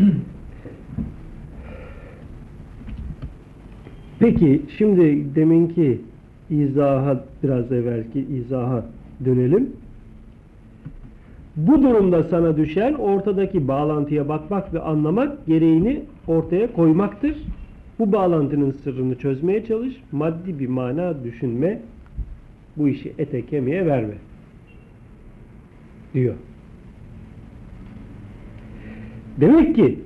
Peki şimdi deminki izaha biraz evvelki izaha dönelim. Bu durumda sana düşen ortadaki bağlantıya bakmak ve anlamak gereğini ortaya koymaktır. Bu bağlantının sırrını çözmeye çalış. Maddi bir mana düşünme. Bu işi ete kemiğe verme. Diyor. Demek ki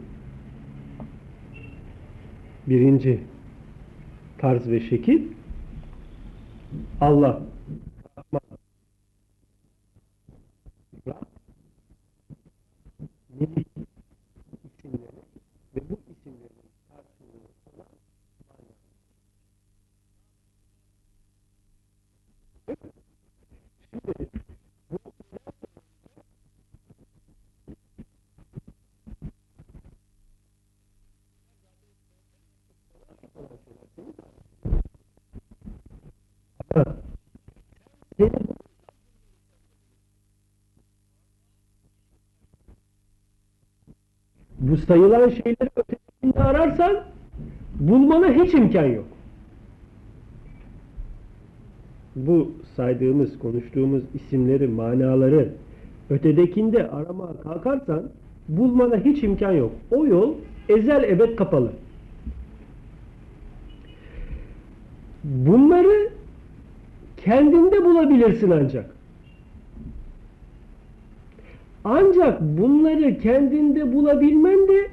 birinci tarz ve şekil Allah. Nebi isimleri ve bu isimlerin karşılığı bu sayılan şeyleri ötesinde ararsan bulmana hiç imkan yok. Bu saydığımız, konuştuğumuz isimleri, manaları ötedekinde aramaya kalkarsan bulmana hiç imkan yok. O yol ezel ebed kapalı. Bunları kendinde bulabilirsin ancak. Ancak bunları kendinde bulabilmen de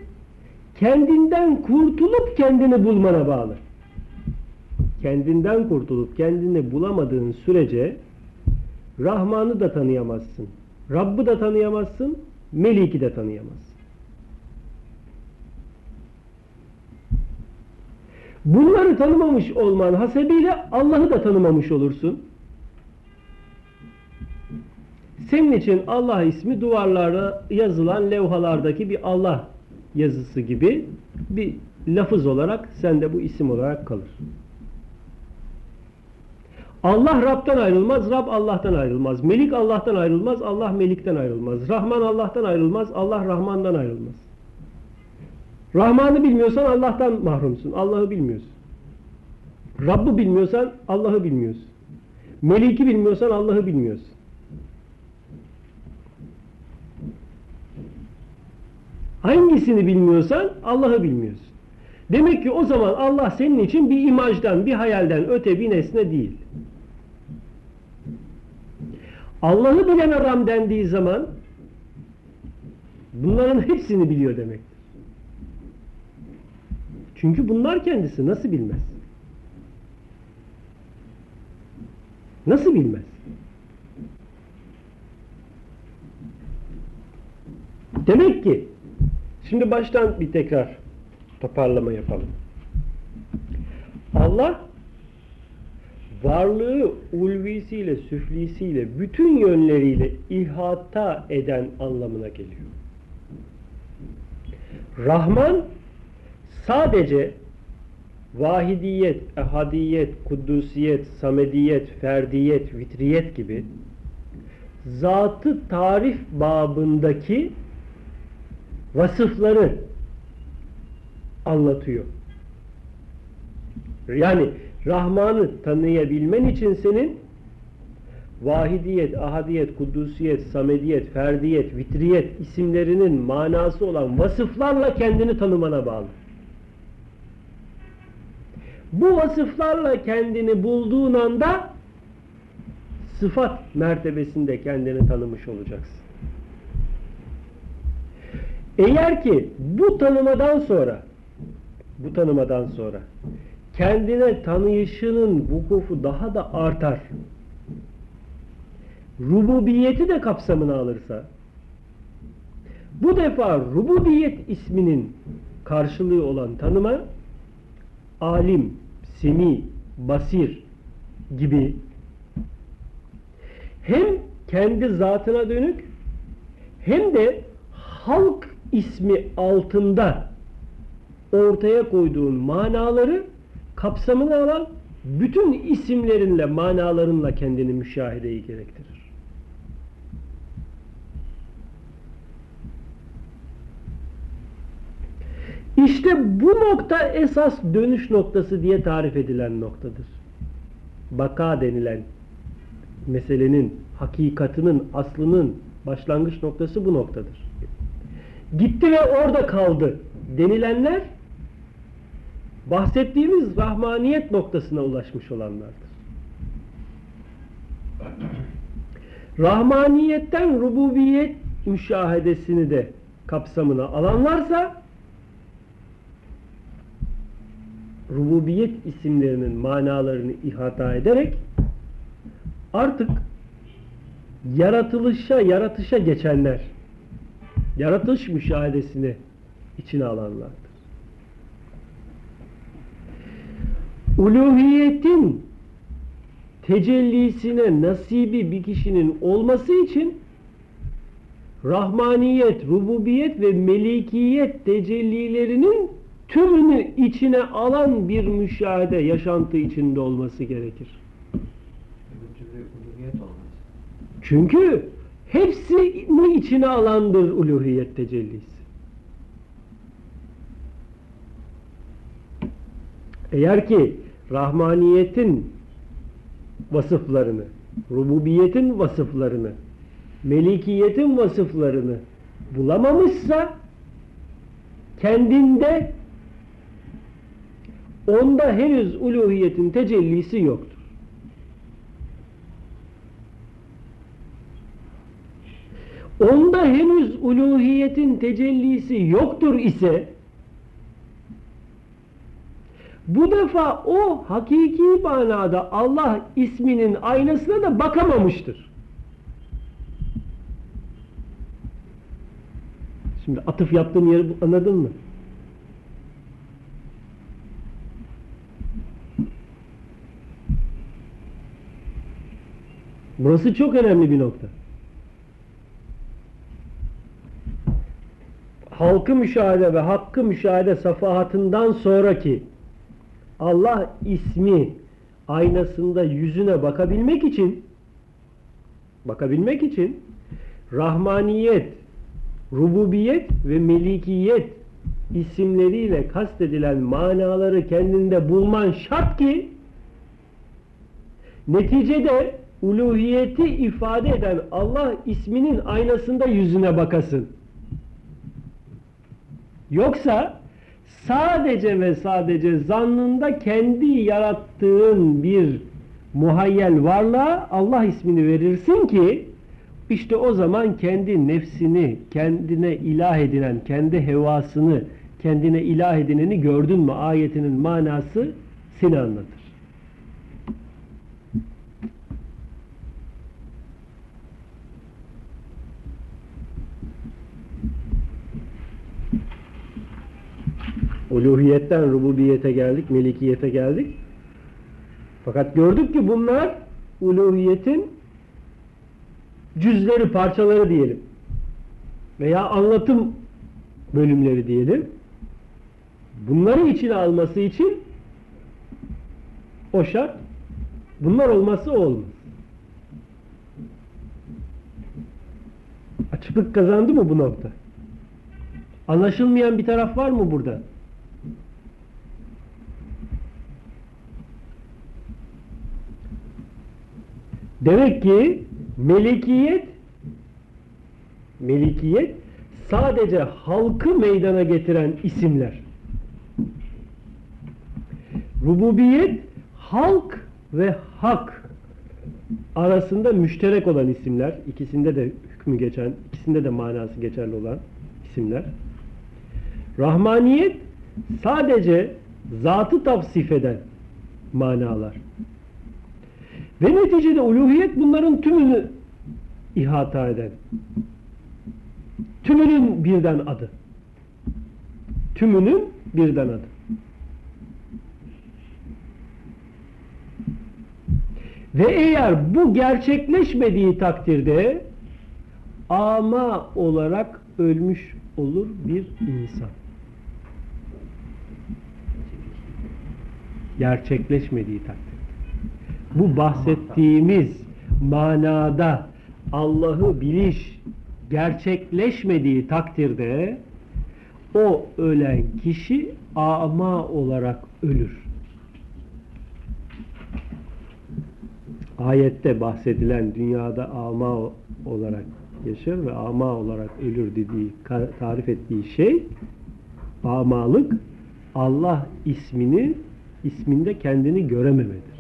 kendinden kurtulup kendini bulmana bağlı. Kendinden kurtulup kendini bulamadığın sürece Rahman'ı da tanıyamazsın. Rabb'ı da tanıyamazsın. Melik'i de tanıyamazsın. Bunları tanımamış olman hasebiyle Allah'ı da tanımamış olursun. Senin için Allah ismi duvarlarda yazılan levhalardaki bir Allah yazısı gibi bir lafız olarak sende bu isim olarak kalır. Allah Rab'dan ayrılmaz, Rab Allah'tan ayrılmaz. Melik Allah'tan ayrılmaz, Allah Melik'ten ayrılmaz. Rahman Allah'tan ayrılmaz, Allah Rahman'dan ayrılmaz. Rahman'ı bilmiyorsan Allah'tan mahrumsun. Allah'ı bilmiyorsun. Rabb'ı bilmiyorsan Allah'ı bilmiyorsun. Melik'i bilmiyorsan Allah'ı bilmiyorsun. Hangisini bilmiyorsan Allah'ı bilmiyorsun. Demek ki o zaman Allah senin için bir imajdan, bir hayalden öte bir nesne değil. Allah'ı bilen adam dendiği zaman bunların hepsini biliyor demektir. Çünkü bunlar kendisi nasıl bilmez? Nasıl bilmez? Demek ki şimdi baştan bir tekrar toparlama yapalım. Allah varlığı ulvisiyle, süflisiyle, bütün yönleriyle ihata eden anlamına geliyor. Rahman sadece vahidiyet, ehadiyet, kudusiyet, samediyet, ferdiyet, vitriyet gibi zatı tarif babındaki vasıfları anlatıyor. Yani Rahman'ı tanıyabilmen için senin vahidiyet, ahadiyet, kudusiyet, samediyet, ferdiyet, vitriyet isimlerinin manası olan vasıflarla kendini tanımana bağlı. Bu vasıflarla kendini bulduğun anda sıfat mertebesinde kendini tanımış olacaksın. Eğer ki bu tanımadan sonra bu tanımadan sonra kendine tanıyışının vukufu daha da artar. Rububiyeti de kapsamına alırsa bu defa rububiyet isminin karşılığı olan tanıma alim, semi, basir gibi hem kendi zatına dönük hem de halk ismi altında ortaya koyduğun manaları kapsamına alan bütün isimlerinle, manalarınla kendini müşahedeyi gerektirir. İşte bu nokta esas dönüş noktası diye tarif edilen noktadır. Baka denilen meselenin, hakikatinin, aslının başlangıç noktası bu noktadır. Gitti ve orada kaldı denilenler bahsettiğimiz rahmaniyet noktasına ulaşmış olanlardır. Rahmaniyetten rububiyet müşahedesini de kapsamına alanlarsa rububiyet isimlerinin manalarını ihata ederek artık yaratılışa, yaratışa geçenler yaratış müşahedesini içine alanlardır. Uluhiyetin tecellisine nasibi bir kişinin olması için rahmaniyet, rububiyet ve melikiyet tecellilerinin tümünü içine alan bir müşahede, yaşantı içinde olması gerekir. Çünkü hepsini içine alandır uluhiyet tecellisi. Eğer ki rahmaniyetin vasıflarını, rububiyetin vasıflarını, melikiyetin vasıflarını bulamamışsa kendinde onda henüz uluhiyetin tecellisi yoktur. Onda henüz uluhiyetin tecellisi yoktur ise bu defa o hakiki manada Allah isminin aynasına da bakamamıştır. Şimdi atıf yaptığım yeri anladın mı? Burası çok önemli bir nokta. Halkı müşahede ve hakkı müşahede safahatından sonraki Allah ismi aynasında yüzüne bakabilmek için bakabilmek için rahmaniyet, rububiyet ve melikiyet isimleriyle kastedilen manaları kendinde bulman şart ki neticede uluhiyeti ifade eden Allah isminin aynasında yüzüne bakasın. Yoksa sadece ve sadece zannında kendi yarattığın bir muhayyel varlığa Allah ismini verirsin ki işte o zaman kendi nefsini, kendine ilah edinen, kendi hevasını, kendine ilah edineni gördün mü ayetinin manası seni anlatır. Uluhiyetten rububiyete geldik, melikiyete geldik. Fakat gördük ki bunlar uluhiyetin cüzleri, parçaları diyelim. Veya anlatım bölümleri diyelim. Bunları içine alması için o şart, bunlar olması olmaz. Açıklık kazandı mı bu nokta? Anlaşılmayan bir taraf var mı burada? Demek ki melikiyet melikiyet sadece halkı meydana getiren isimler. Rububiyet halk ve hak arasında müşterek olan isimler. ikisinde de hükmü geçen, ikisinde de manası geçerli olan isimler. Rahmaniyet sadece zatı tavsif eden manalar. Ve neticede uluhiyet bunların tümünü ihata eden. Tümünün birden adı. Tümünün birden adı. Ve eğer bu gerçekleşmediği takdirde ama olarak ölmüş olur bir insan. Gerçekleşmediği takdirde. Bu bahsettiğimiz manada Allah'ı biliş gerçekleşmediği takdirde o ölen kişi ama olarak ölür. Ayette bahsedilen dünyada ama olarak yaşar ve ama olarak ölür dediği, tarif ettiği şey amalık Allah ismini isminde kendini görememedir.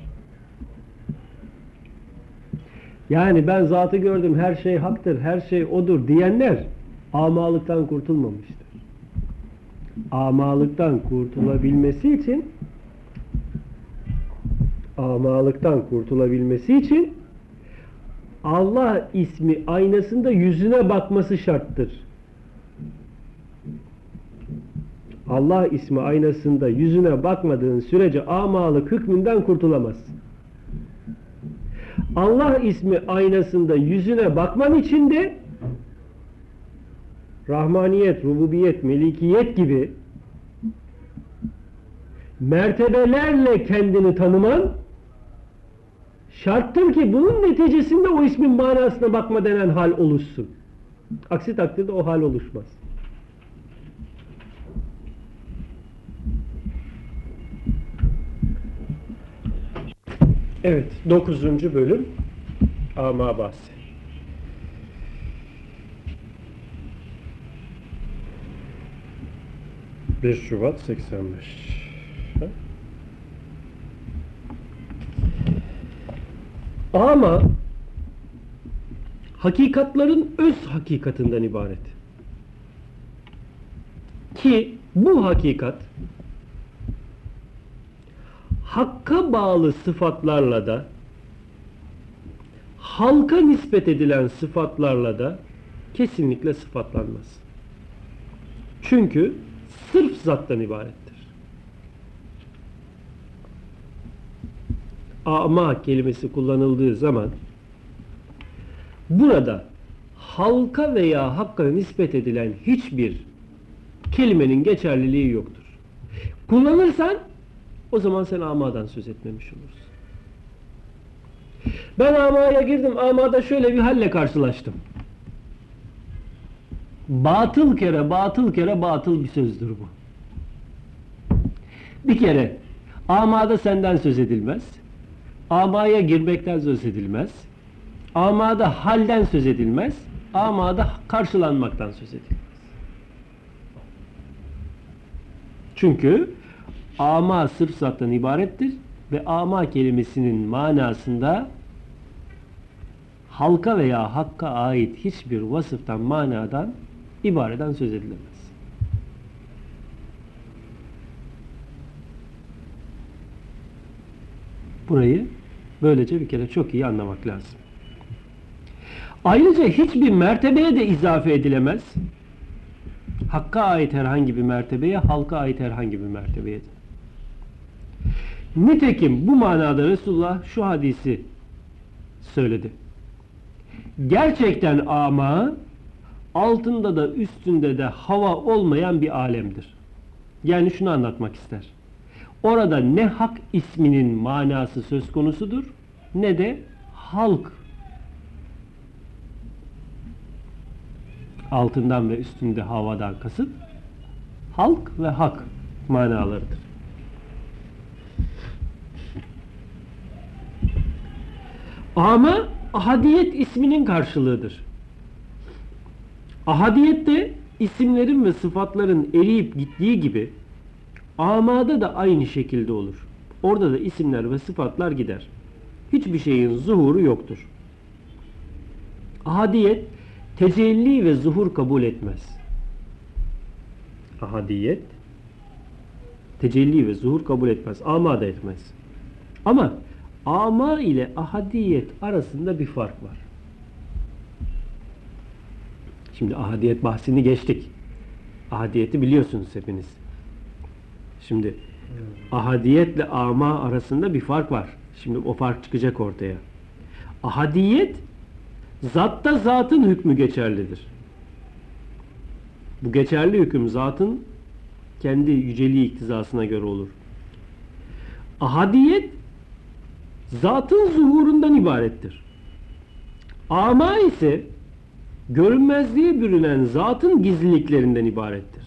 Yani ben zatı gördüm, her şey haktır, her şey odur diyenler amalıktan kurtulmamıştır. Amalıktan kurtulabilmesi için amalıktan kurtulabilmesi için Allah ismi aynasında yüzüne bakması şarttır. Allah ismi aynasında yüzüne bakmadığın sürece amalık hükmünden kurtulamazsın. Allah ismi aynasında yüzüne bakman için de Rahmaniyet, Rububiyet, Melikiyet gibi mertebelerle kendini tanıman şarttır ki bunun neticesinde o ismin manasına bakma denen hal oluşsun. Aksi takdirde o hal oluşmaz. Evet, dokuzuncu bölüm Ama bahsi. Bir Şubat 85 Ama hakikatların öz hakikatinden ibaret. Ki bu hakikat hakka bağlı sıfatlarla da halka nispet edilen sıfatlarla da kesinlikle sıfatlanmaz. Çünkü sırf zattan ibarettir. ama kelimesi kullanıldığı zaman burada halka veya hakka nispet edilen hiçbir kelimenin geçerliliği yoktur. Kullanırsan o zaman sen amadan söz etmemiş olursun. Ben amaya girdim, amada şöyle bir halle karşılaştım. Batıl kere, batıl kere batıl bir sözdür bu. Bir kere amada senden söz edilmez. Amaya girmekten söz edilmez. Amada halden söz edilmez. Amada karşılanmaktan söz edilmez. Çünkü ama sırf zattan ibarettir ve ama kelimesinin manasında halka veya hakka ait hiçbir vasıftan manadan ibareden söz edilemez. Burayı Böylece bir kere çok iyi anlamak lazım. Ayrıca hiçbir mertebeye de izafe edilemez. Hakka ait herhangi bir mertebeye, halka ait herhangi bir mertebeye de. Nitekim bu manada Resulullah şu hadisi söyledi. Gerçekten ama altında da üstünde de hava olmayan bir alemdir. Yani şunu anlatmak ister. Orada ne hak isminin manası söz konusudur ne de halk altından ve üstünde havadan kasıt halk ve hak manalarıdır. Ama ahadiyet isminin karşılığıdır. Ahadiyette isimlerin ve sıfatların eriyip gittiği gibi Amada da aynı şekilde olur. Orada da isimler ve sıfatlar gider. Hiçbir şeyin zuhuru yoktur. Ahadiyet tecelli ve zuhur kabul etmez. Ahadiyet tecelli ve zuhur kabul etmez. Ama da etmez. Ama ama ile ahadiyet arasında bir fark var. Şimdi ahadiyet bahsini geçtik. Ahadiyeti biliyorsunuz hepiniz. Şimdi ahadiyetle ama arasında bir fark var. Şimdi o fark çıkacak ortaya. Ahadiyet zatta zatın hükmü geçerlidir. Bu geçerli hüküm zatın kendi yüceliği iktizasına göre olur. Ahadiyet zatın zuhurundan ibarettir. Ama ise görünmezliğe bürünen zatın gizliliklerinden ibarettir.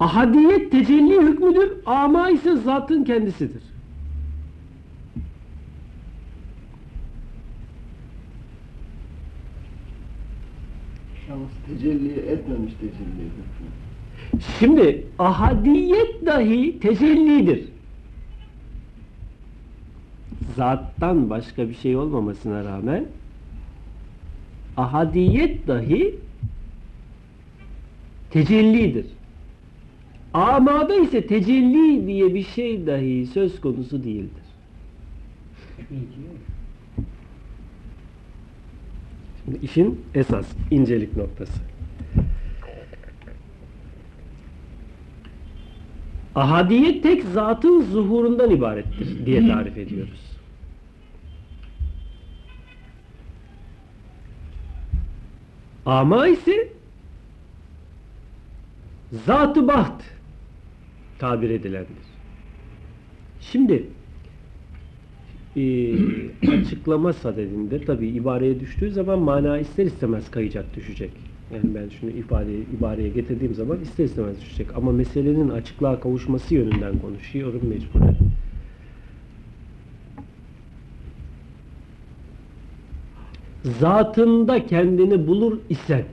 Ahadiyet tecelli hükmüdür, ama ise zatın kendisidir. Şans tecelli etmemiş tecelli. Şimdi ahadiyet dahi tecellidir. Zattan başka bir şey olmamasına rağmen ahadiyet dahi tecellidir. Amada ise tecelli diye bir şey dahi söz konusu değildir. Şimdi işin esas incelik noktası. Ahadiyet tek zatın zuhurundan ibarettir diye tarif ediyoruz. Ama ise zatı baht tabir edilendir. Şimdi e, açıklama sadedinde tabi ibareye düştüğü zaman mana ister istemez kayacak düşecek. Yani ben şunu ifade, ibareye getirdiğim zaman ister istemez düşecek. Ama meselenin açıklığa kavuşması yönünden konuşuyorum mecburen. Zatında kendini bulur isen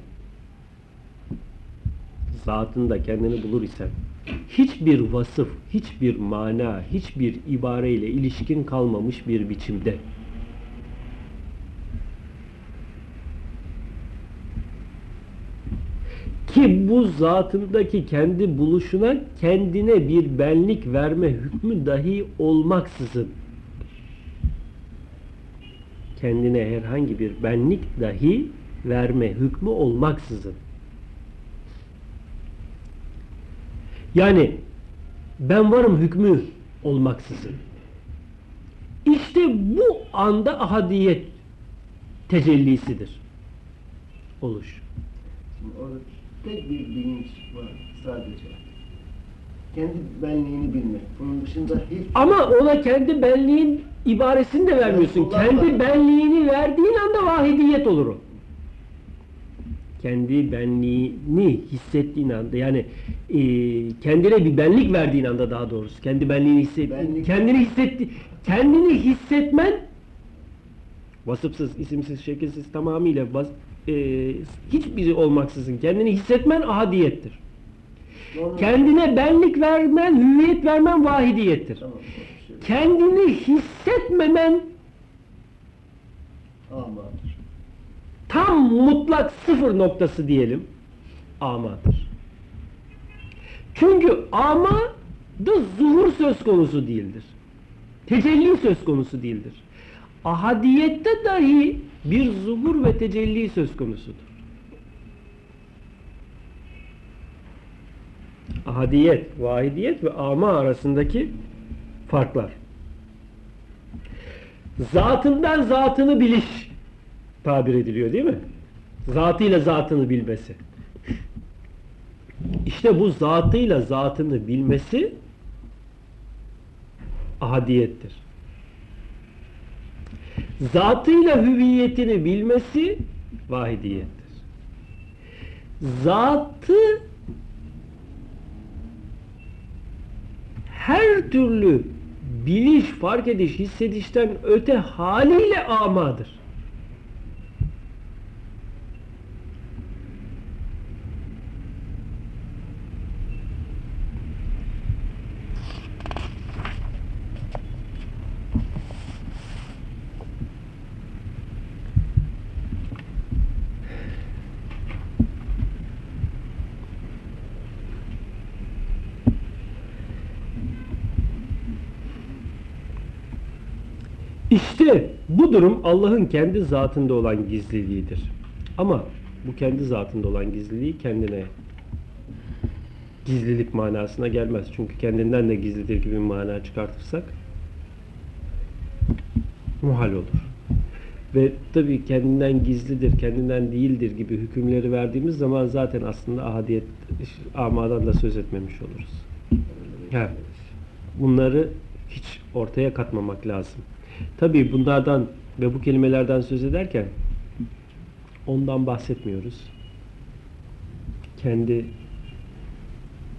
zatında kendini bulur isen hiçbir vasıf, hiçbir mana, hiçbir ibareyle ilişkin kalmamış bir biçimde bu zatındaki kendi buluşuna kendine bir benlik verme hükmü dahi olmaksızın kendine herhangi bir benlik dahi verme hükmü olmaksızın. Yani ben varım hükmü olmaksızın. İşte bu anda ahadiyet tecellisidir. Oluş. Şimdi orada tek bir bilinç var sadece. Kendi benliğini bilmek. Bunun dışında hiç Ama ona kendi benliğin ibaresini de vermiyorsun. Evet, kendi var. benliğini verdiğin anda vahidiyet olur o. Kendi benliğini hissettiğin anda yani e, kendine bir benlik verdiğin anda daha doğrusu kendi benliğini hisset Benlik- kendini hissetti kendini hissetmen vasıfsız, isimsiz, şekilsiz tamamıyla bas, e, hiçbiri olmaksızın kendini hissetmen ahadiyettir. Kendine benlik vermen, hüviyet vermen vahidiyettir. Tamam. şey. Kendini hissetmemen Amadır. tam mutlak sıfır noktası diyelim amadır. Çünkü ama da zuhur söz konusu değildir. Tecelli söz konusu değildir. Ahadiyette dahi bir zuhur ve tecelli söz konusudur. Ahadiyet, vahidiyet ve ama arasındaki farklar. Zatından zatını biliş tabir ediliyor değil mi? Zatıyla zatını bilmesi. İşte bu zatıyla zatını bilmesi ahadiyettir. Zatıyla hüviyetini bilmesi vahidiyettir. Zatı her türlü biliş, fark ediş, hissedişten öte haliyle amadır. İşte bu durum Allah'ın kendi zatında olan gizliliğidir. Ama bu kendi zatında olan gizliliği kendine gizlilik manasına gelmez. Çünkü kendinden de gizlidir gibi bir mana çıkartırsak muhal olur. Ve tabii kendinden gizlidir, kendinden değildir gibi hükümleri verdiğimiz zaman zaten aslında ahadiyet, amadan da söz etmemiş oluruz. Evet. Bunları hiç ortaya katmamak lazım. Tabii bunlardan ve bu kelimelerden söz ederken ondan bahsetmiyoruz. Kendi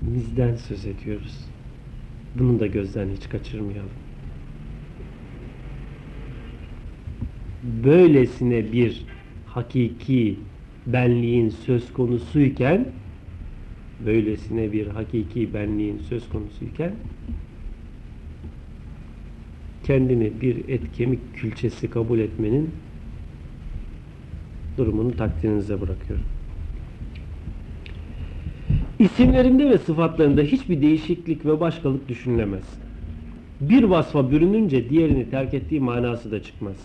bizden söz ediyoruz. Bunu da gözden hiç kaçırmayalım. Böylesine bir hakiki benliğin söz konusuyken böylesine bir hakiki benliğin söz konusuyken kendini bir et kemik külçesi kabul etmenin durumunu takdirinize bırakıyorum. İsimlerinde ve sıfatlarında hiçbir değişiklik ve başkalık düşünülemez. Bir vasfa bürününce diğerini terk ettiği manası da çıkmaz.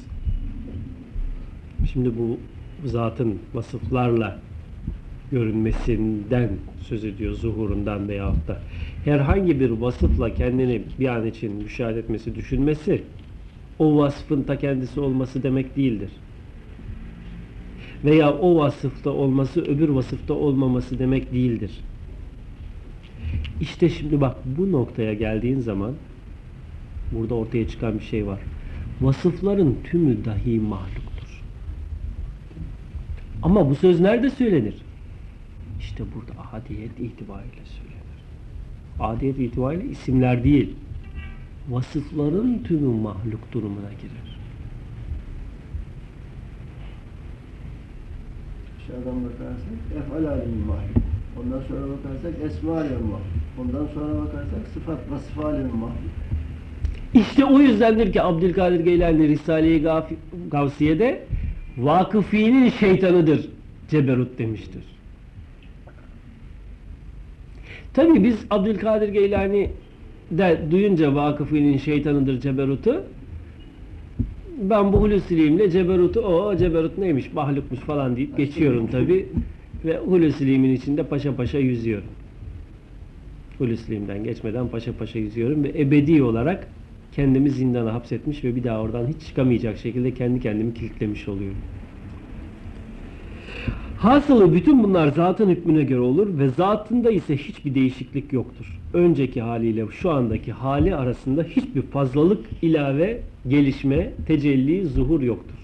Şimdi bu zatın vasıflarla görünmesinden söz ediyor, zuhurundan veyahut da herhangi bir vasıfla kendini bir an için müşahede etmesi, düşünmesi o vasfın ta kendisi olması demek değildir. Veya o vasıfta olması öbür vasıfta olmaması demek değildir. İşte şimdi bak bu noktaya geldiğin zaman burada ortaya çıkan bir şey var. Vasıfların tümü dahi mahluktur. Ama bu söz nerede söylenir? İşte burada ahadiyet itibariyle söylenir. Ahadiyet itibariyle isimler değil, vasıfların tümü mahluk durumuna girer. Aşağıdan bakarsak efal alemin mahluk. Ondan sonra bakarsak esma alemin mahluk. Ondan sonra bakarsak sıfat vasıf alemin mahluk. İşte o yüzdendir ki Abdülkadir Geylani Risale-i Gavsiye'de vakıfinin şeytanıdır Ceberut demiştir. Tabi biz Abdülkadir Geylani de duyunca vakıfinin şeytanıdır Ceberut'u ben bu Hulusiliğimle Ceberut'u o Ceberut neymiş mahlukmuş falan deyip geçiyorum tabi ve Hulusiliğimin içinde paşa paşa yüzüyorum. Hulusiliğimden geçmeden paşa paşa yüzüyorum ve ebedi olarak kendimi zindana hapsetmiş ve bir daha oradan hiç çıkamayacak şekilde kendi kendimi kilitlemiş oluyorum. Hasılı bütün bunlar zatın hükmüne göre olur ve zatında ise hiçbir değişiklik yoktur. Önceki haliyle şu andaki hali arasında hiçbir fazlalık, ilave, gelişme, tecelli, zuhur yoktur.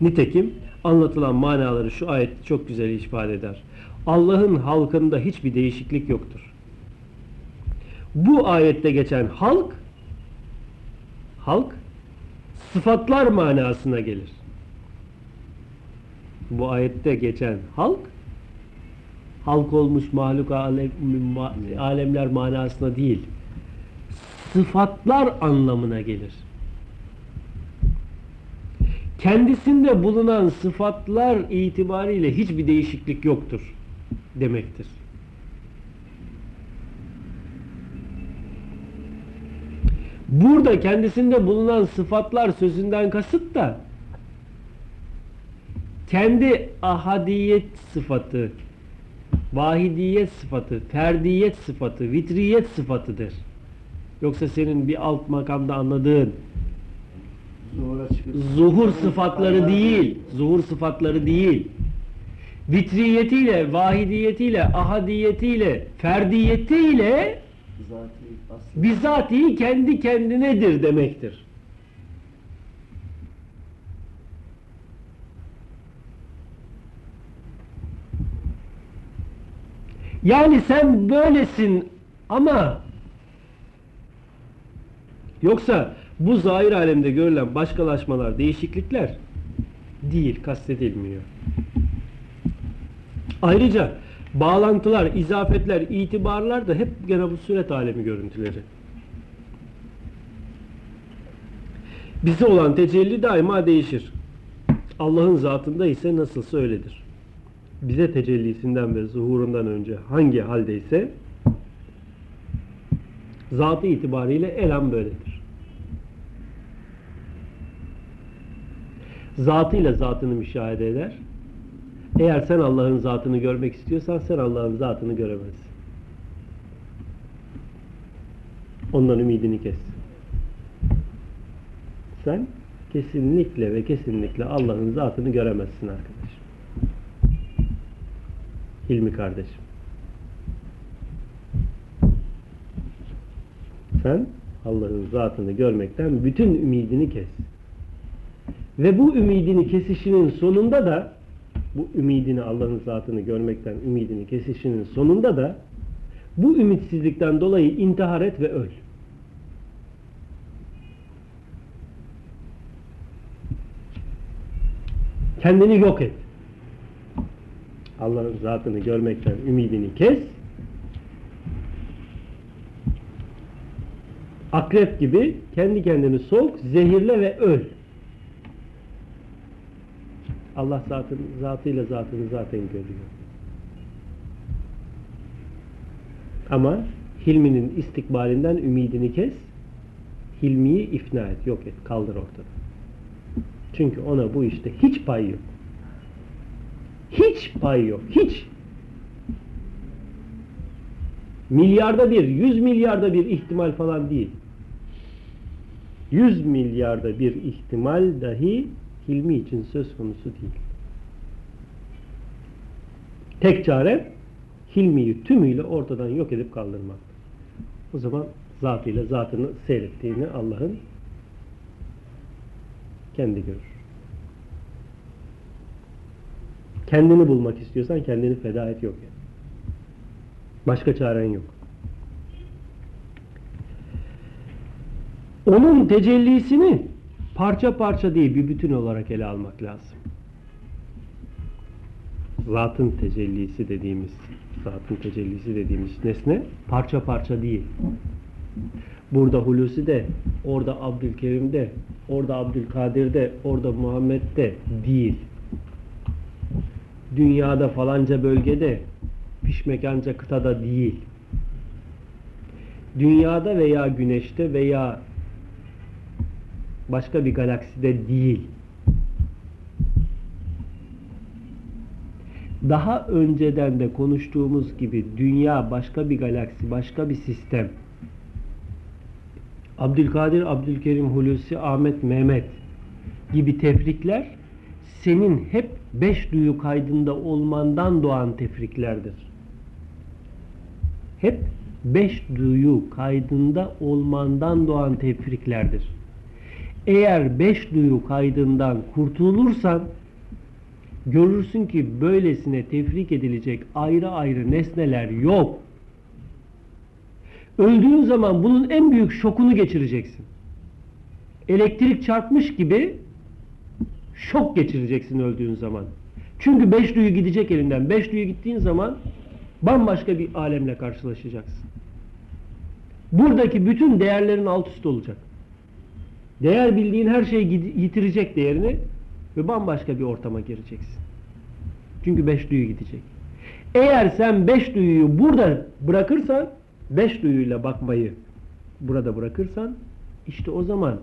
Nitekim anlatılan manaları şu ayet çok güzel ifade eder. Allah'ın halkında hiçbir değişiklik yoktur. Bu ayette geçen halk halk sıfatlar manasına gelir. Bu ayette geçen halk halk olmuş mahluk alem, ma- alemler manasına değil sıfatlar anlamına gelir. Kendisinde bulunan sıfatlar itibariyle hiçbir değişiklik yoktur demektir. Burada kendisinde bulunan sıfatlar sözünden kasıt da kendi ahadiyet sıfatı, vahidiyet sıfatı, ferdiyet sıfatı, vitriyet sıfatıdır. Yoksa senin bir alt makamda anladığın zuhur sıfatları değil, zuhur sıfatları değil. Vitriyetiyle, vahidiyetiyle, ahadiyetiyle, ferdiyetiyle bizatihi kendi kendinedir demektir. Yani sen böylesin ama yoksa bu zahir alemde görülen başkalaşmalar, değişiklikler değil, kastedilmiyor. Ayrıca bağlantılar, izafetler, itibarlar da hep gene bu suret alemi görüntüleri. Bize olan tecelli daima değişir. Allah'ın zatında ise nasılsa öyledir. Bize tecellisinden ve zuhurundan önce hangi haldeyse zatı itibariyle elam böyledir. Zatıyla zatını müşahede eder. Eğer sen Allah'ın zatını görmek istiyorsan sen Allah'ın zatını göremezsin. Ondan ümidini kes. Sen kesinlikle ve kesinlikle Allah'ın zatını göremezsin arkadaşım. Hilmi kardeşim. Sen Allah'ın zatını görmekten bütün ümidini kes. Ve bu ümidini kesişinin sonunda da bu ümidini Allah'ın zatını görmekten ümidini kesişinin sonunda da bu ümitsizlikten dolayı intihar et ve öl. Kendini yok et. Allah'ın zatını görmekten ümidini kes. Akrep gibi kendi kendini soğuk, zehirle ve öl. Allah zatın, zatıyla zatını zaten görüyor. Ama Hilmi'nin istikbalinden ümidini kes, Hilmi'yi ifna et, yok et, kaldır ortada. Çünkü ona bu işte hiç pay yok. Hiç pay yok, hiç. Milyarda bir, yüz milyarda bir ihtimal falan değil. Yüz milyarda bir ihtimal dahi Hilmi için söz konusu değil. Tek çare Hilmi'yi tümüyle ortadan yok edip kaldırmak. O zaman zatıyla zatını seyrettiğini Allah'ın kendi görür. Kendini bulmak istiyorsan kendini feda et yok yani. Başka çaren yok. Onun tecellisini parça parça değil bir bütün olarak ele almak lazım. Zatın tecellisi dediğimiz, zatın tecellisi dediğimiz nesne parça parça değil. Burada Hulusi de, orada Abdülkerim de, orada Abdülkadir de, orada Muhammed de değil. Dünyada falanca bölgede, pişmekanca kıtada değil. Dünyada veya güneşte veya başka bir galakside değil. Daha önceden de konuştuğumuz gibi dünya başka bir galaksi, başka bir sistem. Abdülkadir, Abdülkerim, Hulusi, Ahmet, Mehmet gibi tefrikler senin hep beş duyu kaydında olmandan doğan tefriklerdir. Hep beş duyu kaydında olmandan doğan tefriklerdir. Eğer beş duyu kaydından kurtulursan görürsün ki böylesine tefrik edilecek ayrı ayrı nesneler yok. Öldüğün zaman bunun en büyük şokunu geçireceksin. Elektrik çarpmış gibi şok geçireceksin öldüğün zaman. Çünkü beş duyu gidecek elinden. Beş duyu gittiğin zaman bambaşka bir alemle karşılaşacaksın. Buradaki bütün değerlerin alt üst olacak. Değer bildiğin her şey yitirecek değerini ve bambaşka bir ortama gireceksin. Çünkü beş duyu gidecek. Eğer sen beş duyuyu burada bırakırsan, beş duyuyla bakmayı burada bırakırsan, işte o zaman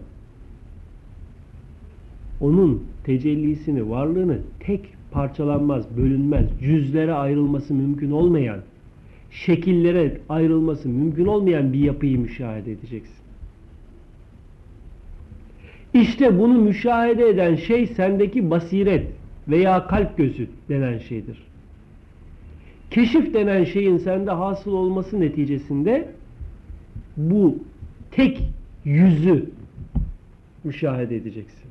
onun tecellisini, varlığını tek parçalanmaz, bölünmez, cüzlere ayrılması mümkün olmayan, şekillere ayrılması mümkün olmayan bir yapıyı müşahede edeceksin. İşte bunu müşahede eden şey sendeki basiret veya kalp gözü denen şeydir. Keşif denen şeyin sende hasıl olması neticesinde bu tek yüzü müşahede edeceksin.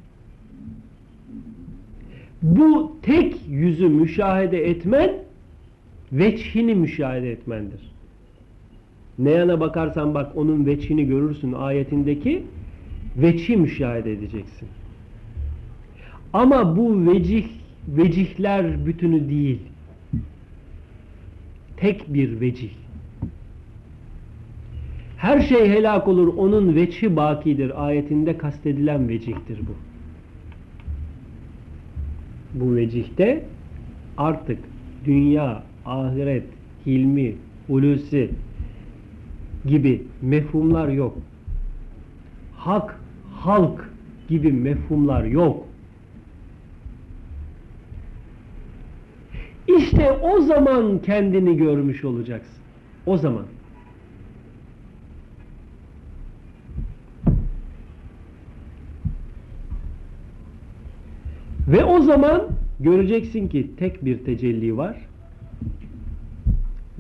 Bu tek yüzü müşahede etmen veçhini müşahede etmendir. Ne yana bakarsan bak onun veçhini görürsün ayetindeki veçhi müşahede edeceksin. Ama bu vecih, vecihler bütünü değil. Tek bir vecih. Her şey helak olur, onun veçhi bakidir. Ayetinde kastedilen vecihtir bu. Bu vecihte artık dünya, ahiret, hilmi, hulusi gibi mefhumlar yok. Hak, halk gibi mefhumlar yok. İşte o zaman kendini görmüş olacaksın. O zaman. Ve o zaman göreceksin ki tek bir tecelli var.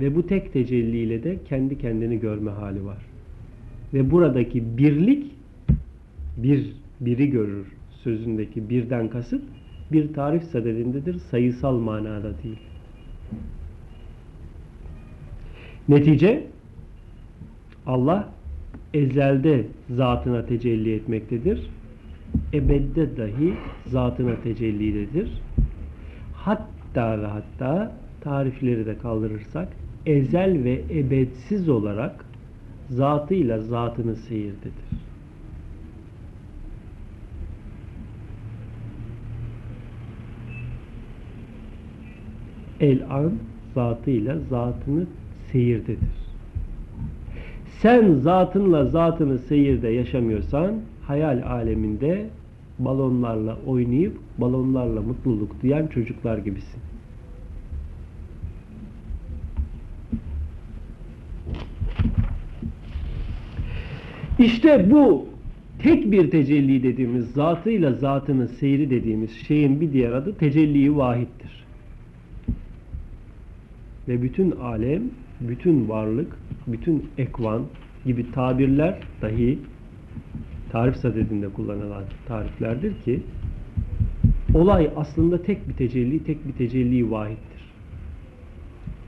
Ve bu tek tecelliyle de kendi kendini görme hali var. Ve buradaki birlik bir biri görür sözündeki birden kasıt bir tarif sadedindedir, sayısal manada değil. Netice Allah ezelde zatına tecelli etmektedir. Ebedde dahi zatına tecellidedir. Hatta ve hatta tarifleri de kaldırırsak ezel ve ebedsiz olarak zatıyla zatını seyirdedir. El an zatıyla zatını seyirdedir. Sen zatınla zatını seyirde yaşamıyorsan hayal aleminde balonlarla oynayıp balonlarla mutluluk duyan çocuklar gibisin. İşte bu tek bir tecelli dediğimiz zatıyla zatını seyri dediğimiz şeyin bir diğer adı tecelli vahittir. Ve bütün alem, bütün varlık, bütün ekvan gibi tabirler dahi tarif sadedinde kullanılan tariflerdir ki olay aslında tek bir tecelli, tek bir tecelli vahittir.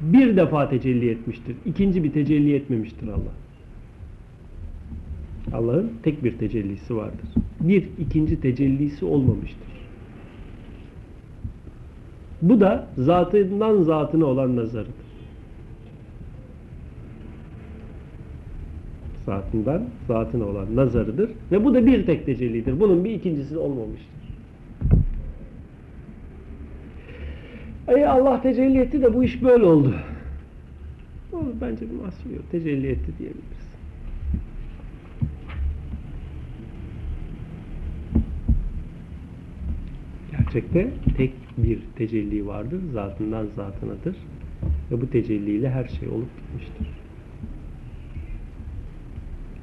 Bir defa tecelli etmiştir. ikinci bir tecelli etmemiştir Allah. Allah'ın tek bir tecellisi vardır. Bir ikinci tecellisi olmamıştır. Bu da zatından zatına olan nazarıdır. Zatından zatına olan nazarıdır. Ve bu da bir tek tecellidir. Bunun bir ikincisi olmamıştır. Ey Allah tecelli etti de bu iş böyle oldu. Olur bence bir mahsur yok. Tecelli etti diyebiliriz. Gerçekte tek bir tecelli vardır. Zatından zatınadır. Ve bu tecelliyle her şey olup bitmiştir.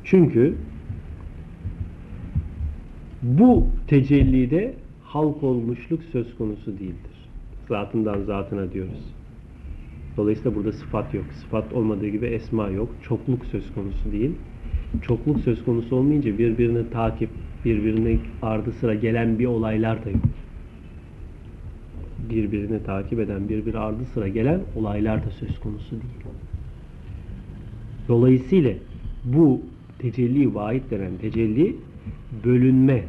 Çünkü bu tecellide halk olmuşluk söz konusu değildir. Zatından zatına diyoruz. Dolayısıyla burada sıfat yok. Sıfat olmadığı gibi esma yok. Çokluk söz konusu değil. Çokluk söz konusu olmayınca birbirini takip, birbirine ardı sıra gelen bir olaylar da yok. Birbirini takip eden, birbiri ardı sıra gelen olaylar da söz konusu değil. Dolayısıyla bu tecelli vahid denen tecelli bölünme,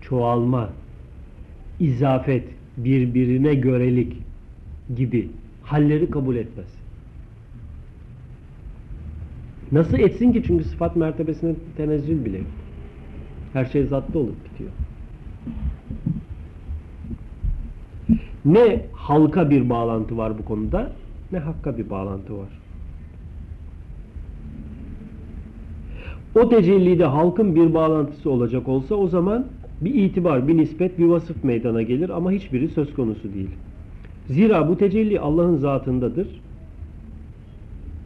çoğalma, izafet, birbirine görelik gibi halleri kabul etmez. Nasıl etsin ki? Çünkü sıfat mertebesine tenezzül bile. Her şey zatta olup bitiyor. Ne halka bir bağlantı var bu konuda, ne hakka bir bağlantı var. O tecellide halkın bir bağlantısı olacak olsa o zaman bir itibar, bir nispet, bir vasıf meydana gelir ama hiçbiri söz konusu değil. Zira bu tecelli Allah'ın zatındadır.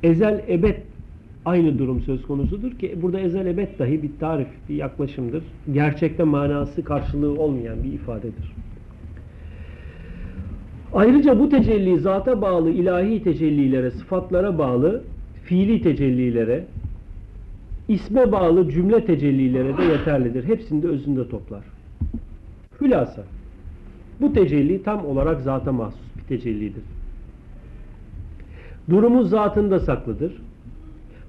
Ezel ebed aynı durum söz konusudur ki burada ezel ebed dahi bir tarif, bir yaklaşımdır. Gerçekte manası karşılığı olmayan bir ifadedir. Ayrıca bu tecelli zata bağlı ilahi tecellilere, sıfatlara bağlı fiili tecellilere, isme bağlı cümle tecellilere de yeterlidir. Hepsini de özünde toplar. Hülasa. Bu tecelli tam olarak zata mahsus bir tecellidir. Durumu zatında saklıdır.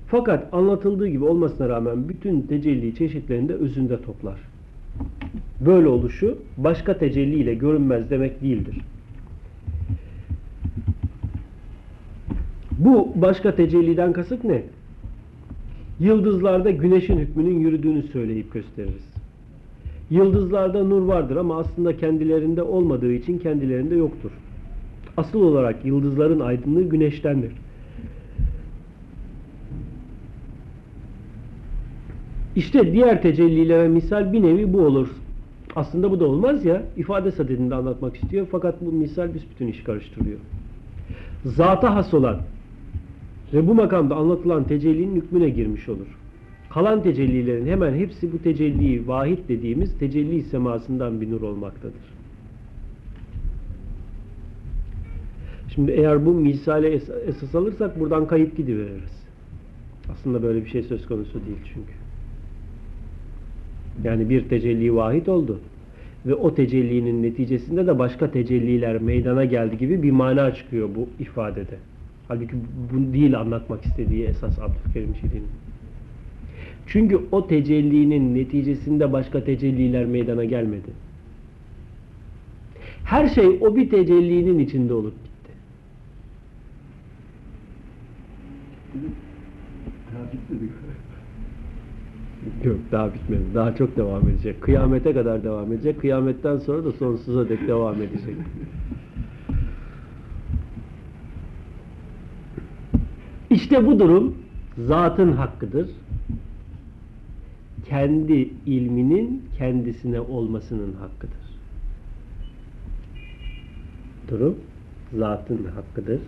Fakat anlatıldığı gibi olmasına rağmen bütün tecelli çeşitlerinde özünde toplar. Böyle oluşu başka tecelli ile görünmez demek değildir. Bu başka tecelliden kasıt ne? Yıldızlarda güneşin hükmünün yürüdüğünü söyleyip gösteririz. Yıldızlarda nur vardır ama aslında kendilerinde olmadığı için kendilerinde yoktur. Asıl olarak yıldızların aydınlığı güneştendir. İşte diğer tecellilere misal bir nevi bu olur. Aslında bu da olmaz ya. ifade sadedinde anlatmak istiyor. Fakat bu misal büsbütün iş karıştırıyor. Zata has olan ve bu makamda anlatılan tecellinin hükmüne girmiş olur. Kalan tecellilerin hemen hepsi bu tecelli vahid dediğimiz tecelli semasından bir nur olmaktadır. Şimdi eğer bu misale es esas alırsak buradan kayıp gidiveririz. Aslında böyle bir şey söz konusu değil çünkü. Yani bir tecelli vahid oldu. ve o tecellinin neticesinde de başka tecelliler meydana geldi gibi bir mana çıkıyor bu ifadede. Halbuki bu değil anlatmak istediği esas Abdülkerim Şirin'in. Çünkü o tecellinin neticesinde başka tecelliler meydana gelmedi. Her şey o bir tecellinin içinde olup bitmedi. Yok daha bitmedi. Daha çok devam edecek. Kıyamete kadar devam edecek. Kıyametten sonra da sonsuza dek devam edecek. İşte bu durum zatın hakkıdır. Kendi ilminin kendisine olmasının hakkıdır. Durum zatın hakkıdır.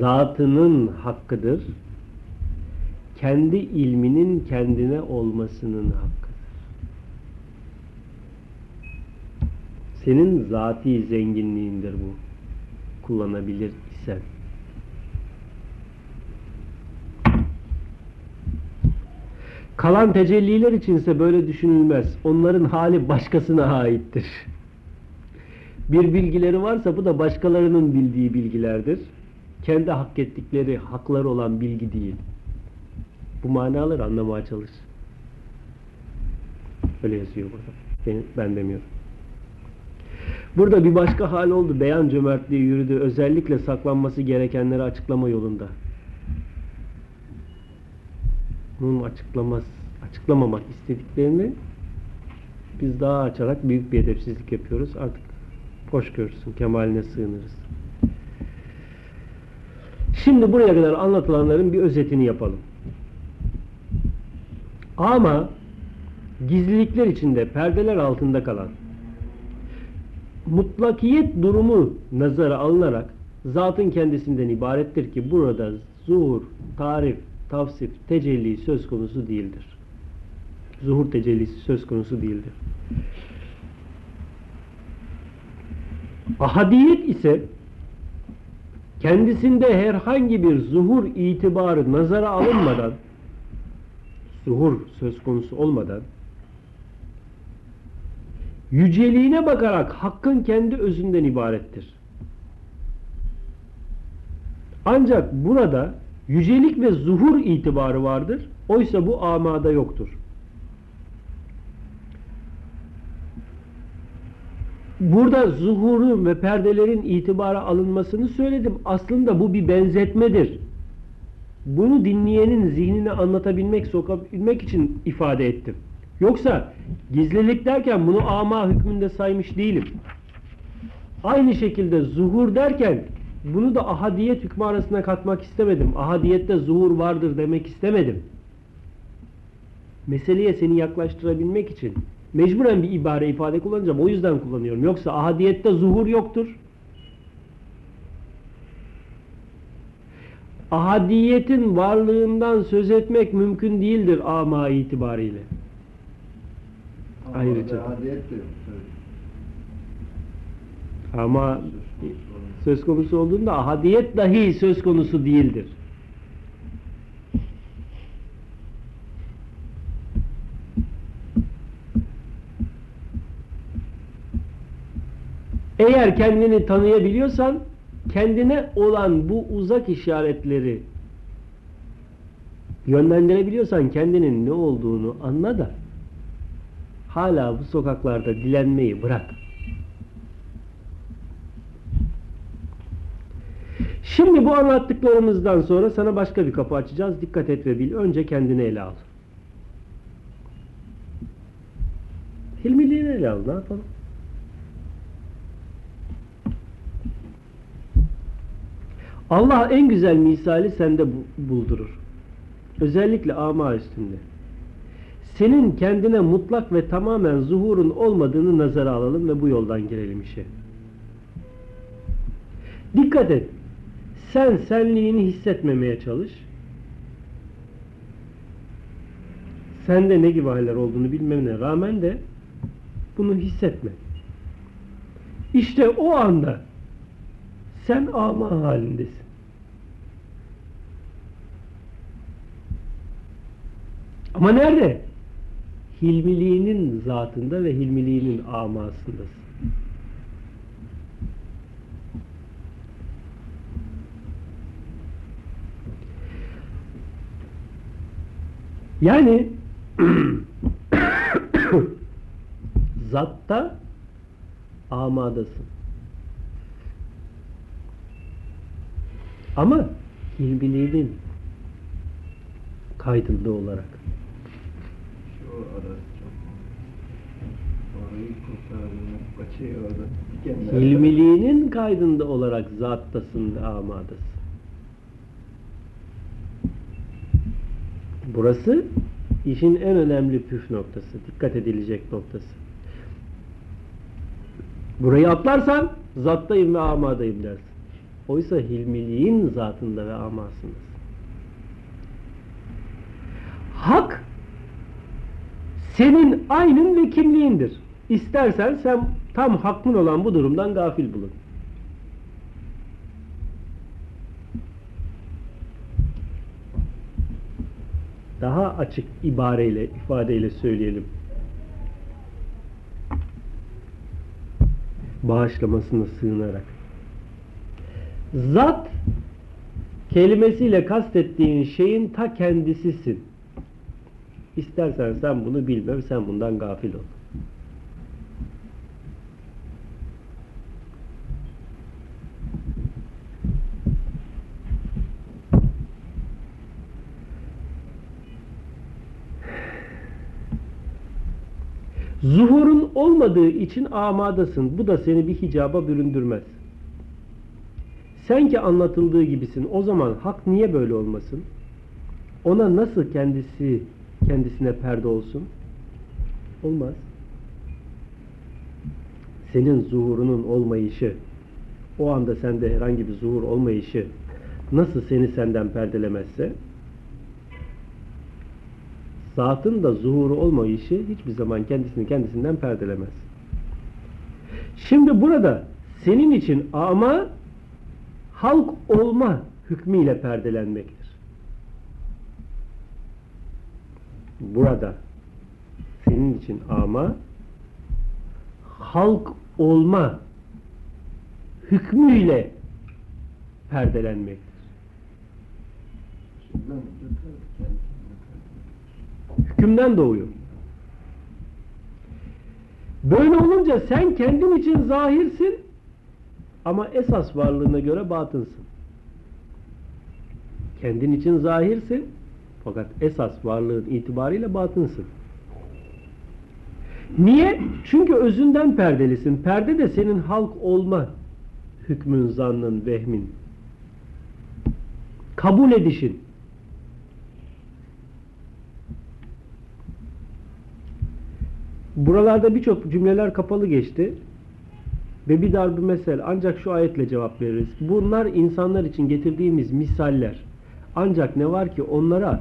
Zatının hakkıdır kendi ilminin kendine olmasının hakkıdır. Senin zati zenginliğindir bu. Kullanabilir isen. Kalan tecelliler içinse böyle düşünülmez. Onların hali başkasına aittir. Bir bilgileri varsa bu da başkalarının bildiği bilgilerdir. Kendi hak ettikleri, hakları olan bilgi değil. Bu manaları anlamaya çalış. Öyle yazıyor burada. Ben demiyorum. Burada bir başka hal oldu. Beyan cömertliği yürüdü. Özellikle saklanması gerekenleri açıklama yolunda. Bunun açıklamaz, açıklamamak istediklerini biz daha açarak büyük bir edepsizlik yapıyoruz. Artık hoş görsün, kemaline sığınırız. Şimdi buraya kadar anlatılanların bir özetini yapalım. Ama gizlilikler içinde, perdeler altında kalan mutlakiyet durumu nazara alınarak zatın kendisinden ibarettir ki burada zuhur, tarif, tavsif, tecelli söz konusu değildir. Zuhur tecellisi söz konusu değildir. Ahadiyet ise kendisinde herhangi bir zuhur itibarı nazara alınmadan zuhur söz konusu olmadan yüceliğine bakarak hakkın kendi özünden ibarettir. Ancak burada yücelik ve zuhur itibarı vardır. Oysa bu amada yoktur. Burada zuhurun ve perdelerin itibara alınmasını söyledim. Aslında bu bir benzetmedir. Bunu dinleyenin zihnine anlatabilmek, sokabilmek için ifade ettim. Yoksa gizlilik derken bunu ama hükmünde saymış değilim. Aynı şekilde zuhur derken bunu da ahadiyet hükmü arasına katmak istemedim. Ahadiyette zuhur vardır demek istemedim. Meseleye seni yaklaştırabilmek için mecburen bir ibare ifade kullanacağım. O yüzden kullanıyorum. Yoksa ahadiyette zuhur yoktur. Ahadiyetin varlığından söz etmek mümkün değildir ama itibariyle. Ayrıca. De yok. tabii. Ama söz konusu olduğunda ahadiyet dahi söz konusu değildir. Eğer kendini tanıyabiliyorsan kendine olan bu uzak işaretleri yönlendirebiliyorsan kendinin ne olduğunu anla da hala bu sokaklarda dilenmeyi bırak. Şimdi bu anlattıklarımızdan sonra sana başka bir kapı açacağız. Dikkat et ve bil. Önce kendini ele al. Hilmiliğini ele al. Ne yapalım? Allah en güzel misali sende bu- buldurur. Özellikle ama üstünde. Senin kendine mutlak ve tamamen zuhurun olmadığını nazara alalım ve bu yoldan girelim işe. Dikkat et. Sen senliğini hissetmemeye çalış. Sende ne gibi haller olduğunu bilmemene rağmen de bunu hissetme. İşte o anda sen ama halindesin. Ama nerede? hilmiliğinin zatında ve hilmiliğinin amasındasın. Yani zatta amadasın. Ama hilmiliğinin kaydında olarak. Şu arası çok. Orayı. Hilmiliğinin kaydında olarak zattasın ve amadasın. Burası işin en önemli püf noktası, dikkat edilecek noktası. Burayı atlarsan zattayım ve amadayım dersin. Oysa hilmiliğin zatında ve amasındasın. Hak senin aynın ve kimliğindir. İstersen sen tam hakkın olan bu durumdan gafil bulun. Daha açık ibareyle, ifadeyle söyleyelim. Bağışlamasına sığınarak. Zat kelimesiyle kastettiğin şeyin ta kendisisin. İstersen sen bunu bilme ve sen bundan gafil ol. Zuhurun olmadığı için amadasın. Bu da seni bir hicaba büründürmez. Sen ki anlatıldığı gibisin. O zaman hak niye böyle olmasın? Ona nasıl kendisi kendisine perde olsun? Olmaz. Senin zuhurunun olmayışı, o anda sende herhangi bir zuhur olmayışı nasıl seni senden perdelemezse zatın da zuhuru olmayışı hiçbir zaman kendisini kendisinden perdelemez. Şimdi burada senin için ama halk olma hükmüyle perdelenmektir. Burada senin için ama halk olma hükmüyle perdelenmektir. Yukarı. Hükümden doğuyor. Böyle olunca sen kendin için zahirsin ama esas varlığına göre batınsın. Kendin için zahirsin fakat esas varlığın itibariyle batınsın. Niye? Çünkü özünden perdelisin. Perde de senin halk olma hükmün, zannın, vehmin. Kabul edişin. Buralarda birçok cümleler kapalı geçti. Ve bir darbe mesel ancak şu ayetle cevap veririz. Bunlar insanlar için getirdiğimiz misaller. Ancak ne var ki onlara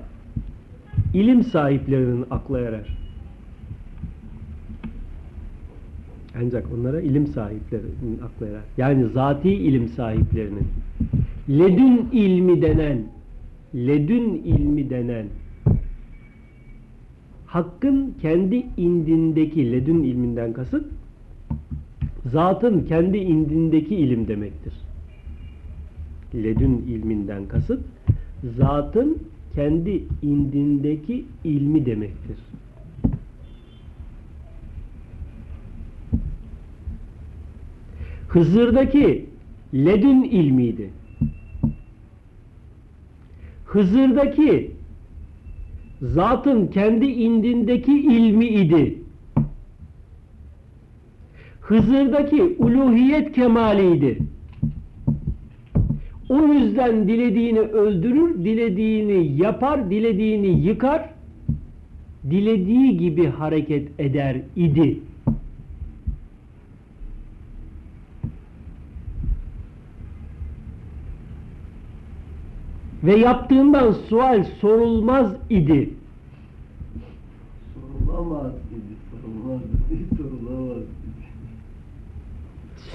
ilim sahiplerinin akla erer. Ancak onlara ilim sahiplerinin akla erer. Yani zati ilim sahiplerinin. Ledün ilmi denen, ledün ilmi denen hakkın kendi indindeki ledün ilminden kasıt zatın kendi indindeki ilim demektir. Ledün ilminden kasıt zatın kendi indindeki ilmi demektir. Hızır'daki ledün ilmiydi. Hızır'daki zatın kendi indindeki ilmi idi. Hızır'daki uluhiyet kemaliydi. O yüzden dilediğini öldürür, dilediğini yapar, dilediğini yıkar, dilediği gibi hareket eder idi. Ve yaptığından sual sorulmaz idi. Sorulamaz idi, sorulmaz idi, sorulamaz idi.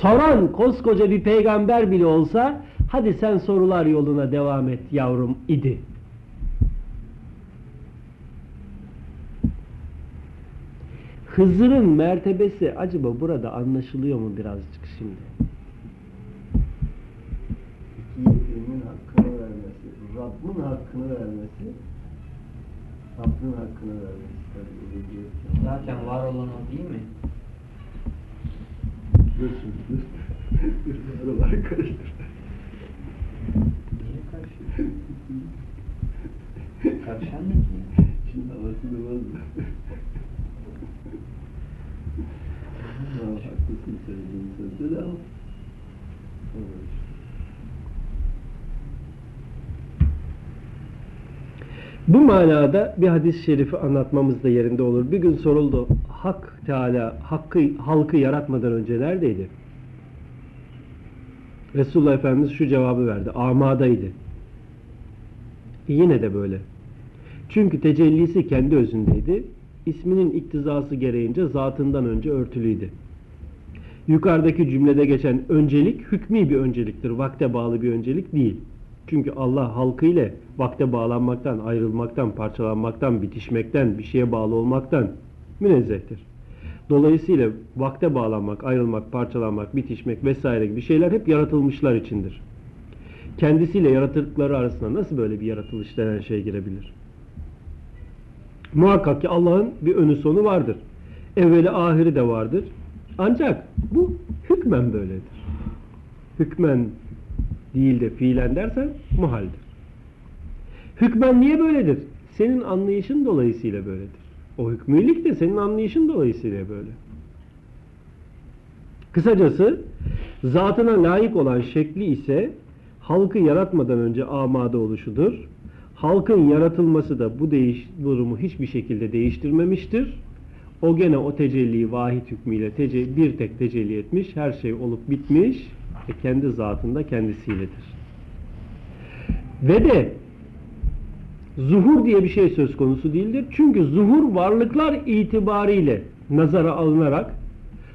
Soran koskoca bir peygamber bile olsa hadi sen sorular yoluna devam et yavrum idi. Hızır'ın mertebesi acaba burada anlaşılıyor mu birazcık şimdi? İki yetimin hakkını vermesi, Rabbin hakkını vermesi, Rabbin hakkını vermesi. Tabii. Zaten var olan o değil mi? Dur araları karıştır. Niye karışıyor? Karışan ne ki? Şimdi havasını. Tamam, haklısın söylediğin sözde de ama. Evet. Bu manada bir hadis-i şerifi anlatmamız da yerinde olur. Bir gün soruldu. Hak Teala hakkı, halkı yaratmadan önce neredeydi? Resulullah Efendimiz şu cevabı verdi. Amadaydı. E yine de böyle. Çünkü tecellisi kendi özündeydi. İsminin iktizası gereğince zatından önce örtülüydü. Yukarıdaki cümlede geçen öncelik hükmü bir önceliktir. Vakte bağlı bir öncelik değil. Çünkü Allah halkı ile vakte bağlanmaktan, ayrılmaktan, parçalanmaktan, bitişmekten, bir şeye bağlı olmaktan münezzehtir. Dolayısıyla vakte bağlanmak, ayrılmak, parçalanmak, bitişmek vesaire gibi şeyler hep yaratılmışlar içindir. Kendisiyle yaratıldıkları arasında nasıl böyle bir yaratılış denen şey girebilir? Muhakkak ki Allah'ın bir önü sonu vardır. Evveli ahiri de vardır. Ancak bu hükmen böyledir. Hükmen değil de fiilen dersen muhaldir. Hükmen niye böyledir? Senin anlayışın dolayısıyla böyledir. O hükmülik de senin anlayışın dolayısıyla böyle. Kısacası zatına layık olan şekli ise halkı yaratmadan önce amade oluşudur. Halkın yaratılması da bu değiş, durumu hiçbir şekilde değiştirmemiştir. O gene o tecelli vahid hükmüyle tece, bir tek tecelli etmiş, her şey olup bitmiş ve kendi zatında kendisiyledir. Ve de zuhur diye bir şey söz konusu değildir. Çünkü zuhur varlıklar itibariyle nazara alınarak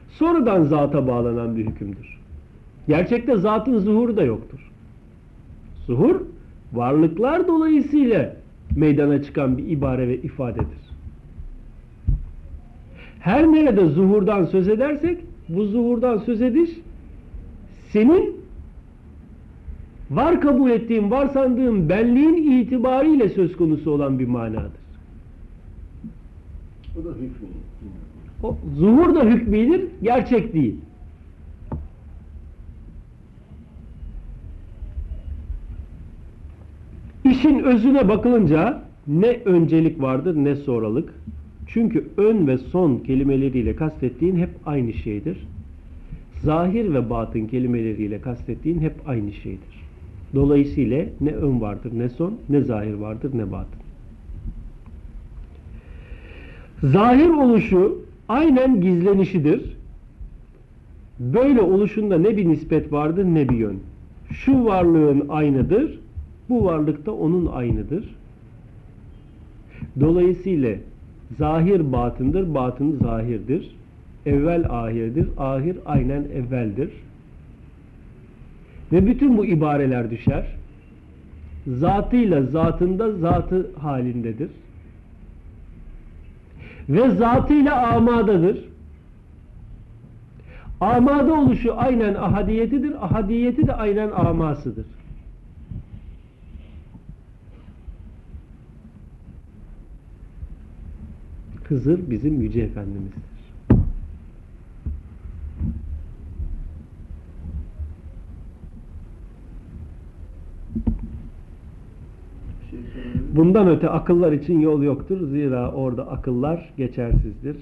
sonradan zata bağlanan bir hükümdür. Gerçekte zatın zuhuru da yoktur. Zuhur varlıklar dolayısıyla meydana çıkan bir ibare ve ifadedir. Her nerede zuhurdan söz edersek bu zuhurdan söz ediş senin var kabul ettiğin, var sandığın benliğin itibariyle söz konusu olan bir manadır. O da hükmü. O zuhur da hükmidir, gerçek değil. İşin özüne bakılınca ne öncelik vardır ne sonralık. Çünkü ön ve son kelimeleriyle kastettiğin hep aynı şeydir. Zahir ve batın kelimeleriyle kastettiğin hep aynı şeydir. Dolayısıyla ne ön vardır ne son, ne zahir vardır ne batın. Zahir oluşu aynen gizlenişidir. Böyle oluşunda ne bir nispet vardır ne bir yön. Şu varlığın aynıdır, bu varlık da onun aynıdır. Dolayısıyla zahir batındır, batın zahirdir. Evvel ahirdir, ahir aynen evveldir. Ve bütün bu ibareler düşer. Zatıyla zatında zatı halindedir. Ve zatıyla amadadır. Amada oluşu aynen ahadiyetidir, ahadiyeti de aynen amasıdır. Hızır bizim Yüce Efendimiz'dir. Bir şey sorabilir miyim? Bundan öte akıllar için yol yoktur. Zira orada akıllar geçersizdir.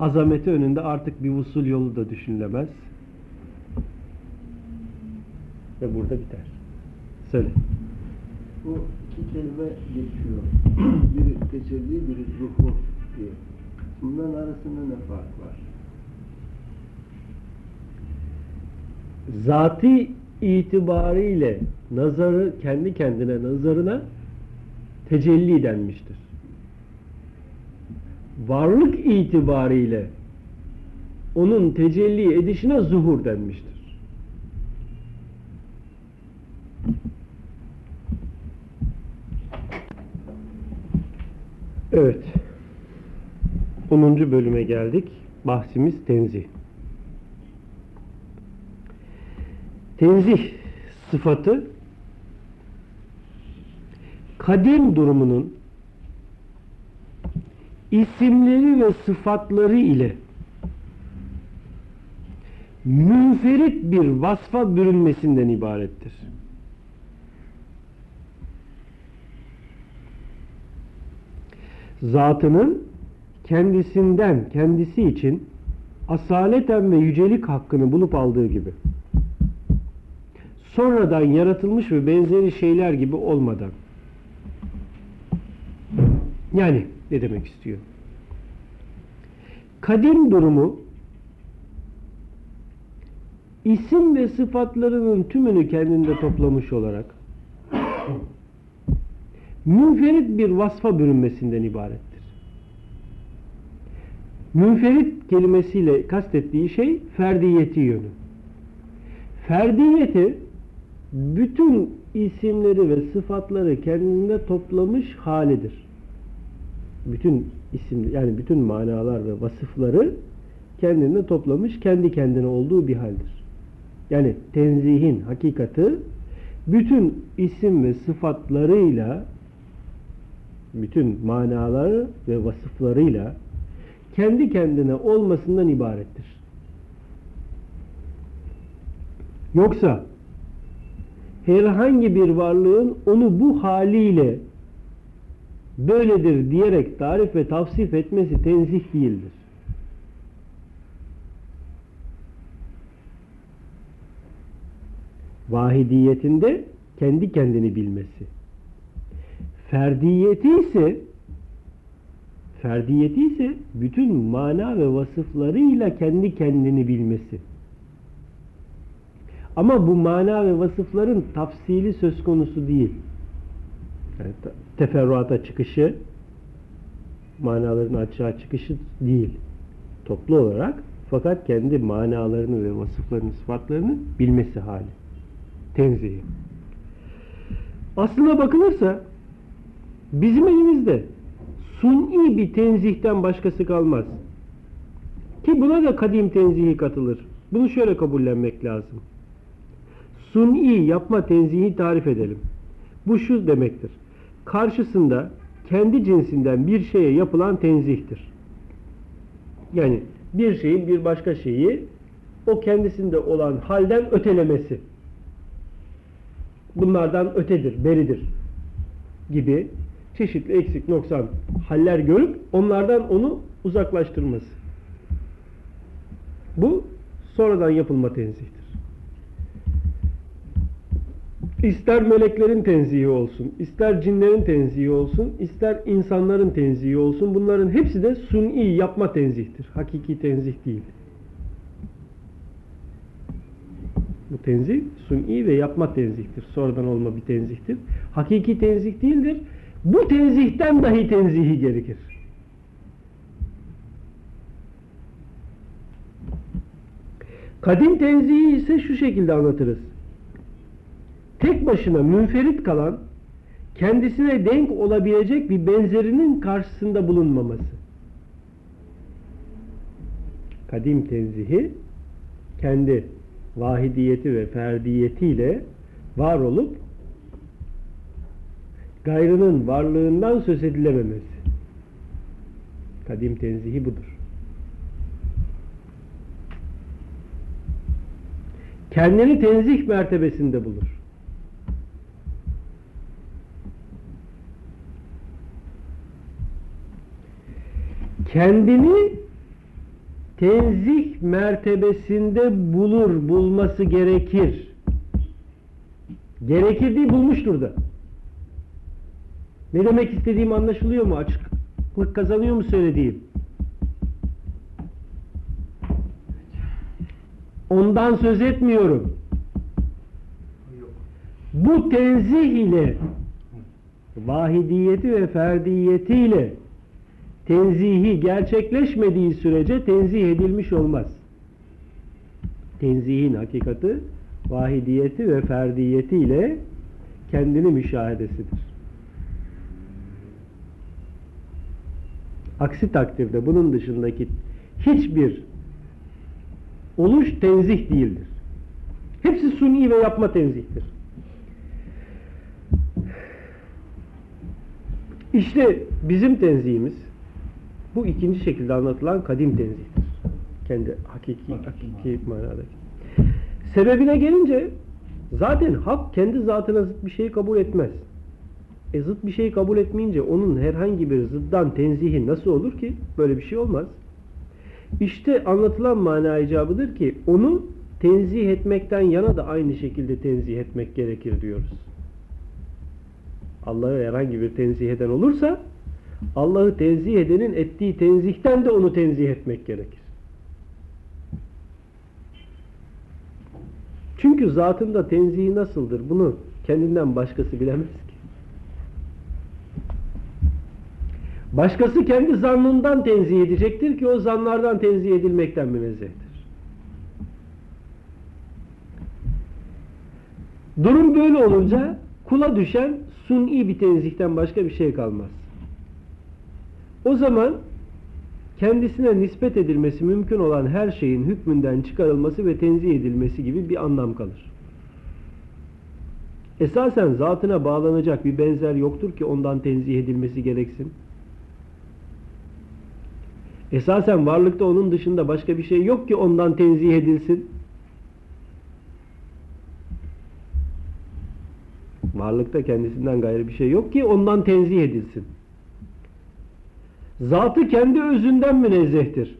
Azameti önünde artık bir usul yolu da düşünülemez. Ve burada biter. Söyle. Bu iki kelime geçiyor. biri tecelli, biri zuhur diye. Bunların arasında ne fark var? Zati itibariyle nazarı kendi kendine nazarına tecelli denmiştir. Varlık itibariyle onun tecelli edişine zuhur denmiştir. Evet. 10. bölüme geldik. Bahsimiz tenzih. Tenzih sıfatı kadim durumunun isimleri ve sıfatları ile münferit bir vasfa bürünmesinden ibarettir. Zatının kendisinden kendisi için asaleten ve yücelik hakkını bulup aldığı gibi sonradan yaratılmış ve benzeri şeyler gibi olmadan yani ne demek istiyor? Kadim durumu isim ve sıfatlarının tümünü kendinde toplamış olarak münferit bir vasfa bürünmesinden ibarettir. Münferit kelimesiyle kastettiği şey ferdiyeti yönü. Ferdiyeti bütün isimleri ve sıfatları kendinde toplamış halidir. Bütün isim yani bütün manalar ve vasıfları kendinde toplamış, kendi kendine olduğu bir haldir. Yani tenzihin hakikati bütün isim ve sıfatlarıyla bütün manaları ve vasıflarıyla kendi kendine olmasından ibarettir. Yoksa herhangi bir varlığın onu bu haliyle böyledir diyerek tarif ve tavsif etmesi tenzih değildir. Vahidiyetinde kendi kendini bilmesi. Ferdiyeti ise ferdiyeti ise bütün mana ve vasıflarıyla kendi kendini bilmesi. Ama bu mana ve vasıfların tafsili söz konusu değil. Yani teferruata çıkışı, manaların açığa çıkışı değil. Toplu olarak fakat kendi manalarını ve vasıflarını, sıfatlarını bilmesi hali. Tenzihi. Aslına bakılırsa bizim elimizde suni bir tenzihten başkası kalmaz. Ki buna da kadim tenzihi katılır. Bunu şöyle kabullenmek lazım. Suni yapma tenzihi tarif edelim. Bu şu demektir. Karşısında kendi cinsinden bir şeye yapılan tenzihtir. Yani bir şeyin bir başka şeyi o kendisinde olan halden ötelemesi. Bunlardan ötedir, beridir gibi çeşitli eksik noksan haller görüp onlardan onu uzaklaştırması. Bu sonradan yapılma tenzihtir. İster meleklerin tenzihi olsun, ister cinlerin tenzihi olsun, ister insanların tenzihi olsun bunların hepsi de suni yapma tenzihtir. Hakiki tenzih değil. Bu tenzih suni ve yapma tenzihtir. Sonradan olma bir tenzihtir. Hakiki tenzih değildir. Bu tenzihten dahi tenzihi gerekir. Kadim tenzihi ise şu şekilde anlatırız. Tek başına münferit kalan, kendisine denk olabilecek bir benzerinin karşısında bulunmaması. Kadim tenzihi kendi vahidiyeti ve ferdiyetiyle var olup gayrının varlığından söz edilememesi. Kadim tenzihi budur. Kendini tenzih mertebesinde bulur. Kendini tenzih mertebesinde bulur, bulması gerekir. Gerekir değil, bulmuştur da. Ne demek istediğim anlaşılıyor mu? Açıklık kazanıyor mu söylediğim? Ondan söz etmiyorum. Bu tenzih ile vahidiyeti ve ferdiyetiyle tenzihi gerçekleşmediği sürece tenzih edilmiş olmaz. Tenzihin hakikati vahidiyeti ve ferdiyeti ile kendini müşahedesidir. Aksi takdirde bunun dışındaki hiçbir oluş tenzih değildir. Hepsi suni ve yapma tenzihtir. İşte bizim tenzihimiz bu ikinci şekilde anlatılan kadim tenzihtir. Kendi hakiki, hakiki manadaki. Sebebine gelince zaten hak kendi zatına zıt bir şeyi kabul etmez. E zıt bir şeyi kabul etmeyince onun herhangi bir zıddan tenzihi nasıl olur ki? Böyle bir şey olmaz. İşte anlatılan mana icabıdır ki onu tenzih etmekten yana da aynı şekilde tenzih etmek gerekir diyoruz. Allah'ı herhangi bir tenzih eden olursa Allah'ı tenzih edenin ettiği tenzihten de onu tenzih etmek gerekir. Çünkü zatında tenzihi nasıldır bunu kendinden başkası bilemez ki. Başkası kendi zannından tenzih edecektir ki o zanlardan tenzih edilmekten münezzehtir. Durum böyle olunca kula düşen suni bir tenzihten başka bir şey kalmaz. O zaman kendisine nispet edilmesi mümkün olan her şeyin hükmünden çıkarılması ve tenzih edilmesi gibi bir anlam kalır. Esasen zatına bağlanacak bir benzer yoktur ki ondan tenzih edilmesi gereksin. Esasen varlıkta onun dışında başka bir şey yok ki ondan tenzih edilsin. Varlıkta kendisinden gayrı bir şey yok ki ondan tenzih edilsin. Zatı kendi özünden münezzehtir.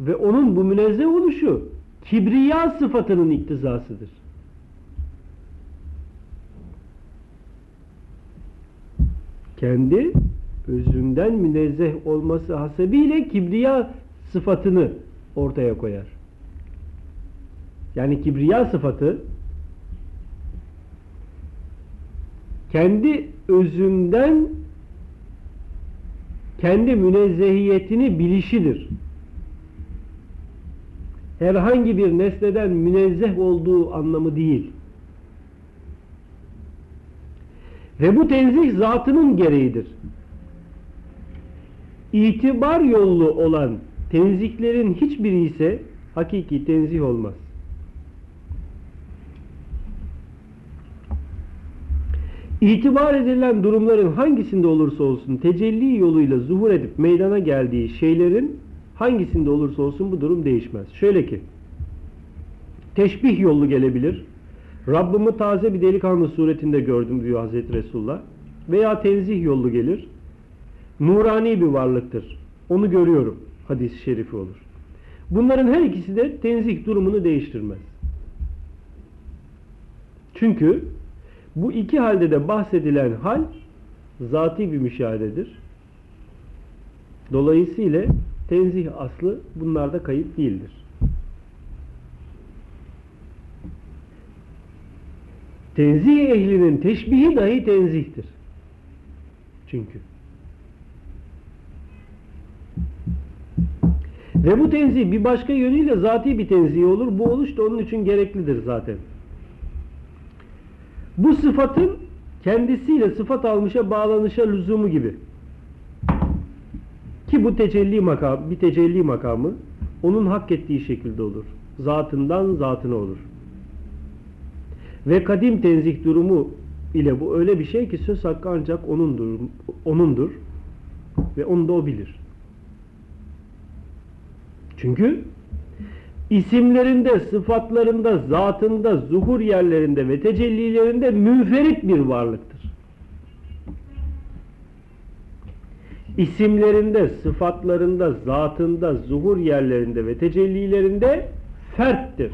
Ve onun bu münezzeh oluşu kibriya sıfatının iktizasıdır. Kendi özünden münezzeh olması hasebiyle kibriya sıfatını ortaya koyar. Yani kibriya sıfatı kendi özünden kendi münezzehiyetini bilişidir. Herhangi bir nesneden münezzeh olduğu anlamı değil. Ve bu tenzih zatının gereğidir. İtibar yollu olan tenziklerin hiçbiri ise hakiki tenzih olmaz. İtibar edilen durumların hangisinde olursa olsun tecelli yoluyla zuhur edip meydana geldiği şeylerin hangisinde olursa olsun bu durum değişmez. Şöyle ki teşbih yolu gelebilir. Rabbimi taze bir delikanlı suretinde gördüm diyor Hazreti Resulullah. Veya tenzih yolu gelir. Nurani bir varlıktır. Onu görüyorum. Hadis-i şerifi olur. Bunların her ikisi de tenzih durumunu değiştirmez. Çünkü bu iki halde de bahsedilen hal zati bir müşahededir. Dolayısıyla tenzih aslı bunlarda kayıp değildir. Tenzih ehlinin teşbihi dahi tenzihtir. Çünkü. Ve bu tenzih bir başka yönüyle zati bir tenzih olur. Bu oluş da onun için gereklidir zaten. Bu sıfatın kendisiyle sıfat almışa bağlanışa lüzumu gibi. Ki bu tecelli makam, bir tecelli makamı onun hak ettiği şekilde olur. Zatından zatına olur. Ve kadim tenzih durumu ile bu öyle bir şey ki söz hakkı ancak onundur, onundur ve onu da o bilir. Çünkü isimlerinde, sıfatlarında, zatında, zuhur yerlerinde ve tecellilerinde münferit bir varlıktır. İsimlerinde, sıfatlarında, zatında, zuhur yerlerinde ve tecellilerinde ferttir.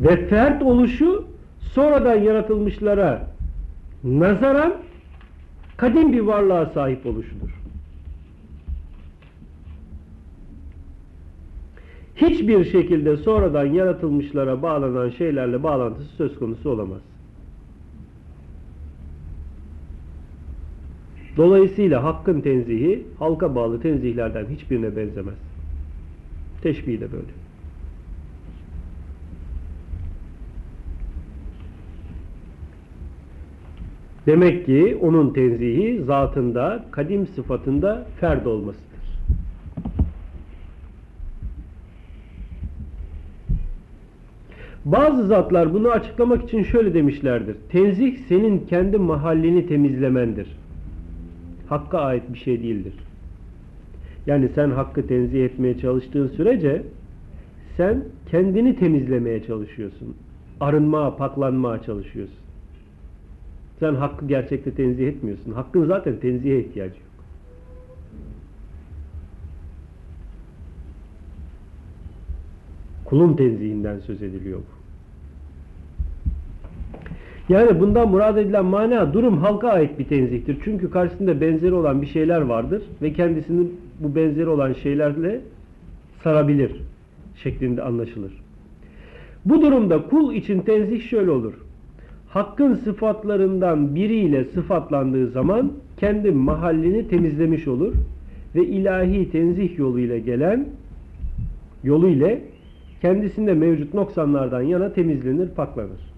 Ve fert oluşu sonradan yaratılmışlara nazaran kadim bir varlığa sahip oluşudur. Hiçbir şekilde sonradan yaratılmışlara bağlanan şeylerle bağlantısı söz konusu olamaz. Dolayısıyla hakkın tenzihi halka bağlı tenzihlerden hiçbirine benzemez. Teşbih de böyle. Demek ki onun tenzihi zatında, kadim sıfatında ferd olmasıdır. Bazı zatlar bunu açıklamak için şöyle demişlerdir. Tenzih senin kendi mahallini temizlemendir. Hakka ait bir şey değildir. Yani sen hakkı tenzih etmeye çalıştığın sürece sen kendini temizlemeye çalışıyorsun. Arınmaya, paklanmaya çalışıyorsun. Sen hakkı gerçekte tenzih etmiyorsun. Hakkın zaten tenzihe ihtiyacı yok. Kulun tenzihinden söz ediliyor bu. Yani bundan murad edilen mana durum halka ait bir tenzihtir. Çünkü karşısında benzeri olan bir şeyler vardır ve kendisini bu benzeri olan şeylerle sarabilir şeklinde anlaşılır. Bu durumda kul için tenzih şöyle olur. Hakkın sıfatlarından biriyle sıfatlandığı zaman kendi mahallini temizlemiş olur ve ilahi tenzih yoluyla gelen yolu ile kendisinde mevcut noksanlardan yana temizlenir, paklanır.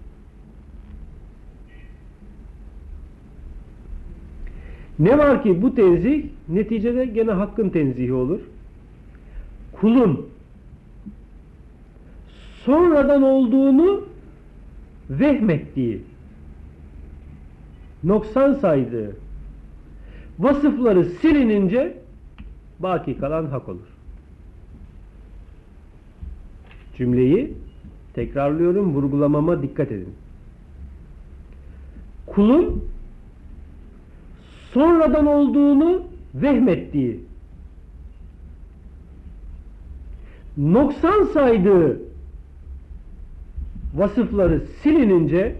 Ne var ki bu tenzih neticede gene hakkın tenzihi olur. Kulun sonradan olduğunu vehmettiği, noksan saydığı vasıfları silinince baki kalan hak olur. Cümleyi tekrarlıyorum, vurgulamama dikkat edin. Kulun sonradan olduğunu vehmettiği, noksan saydığı vasıfları silinince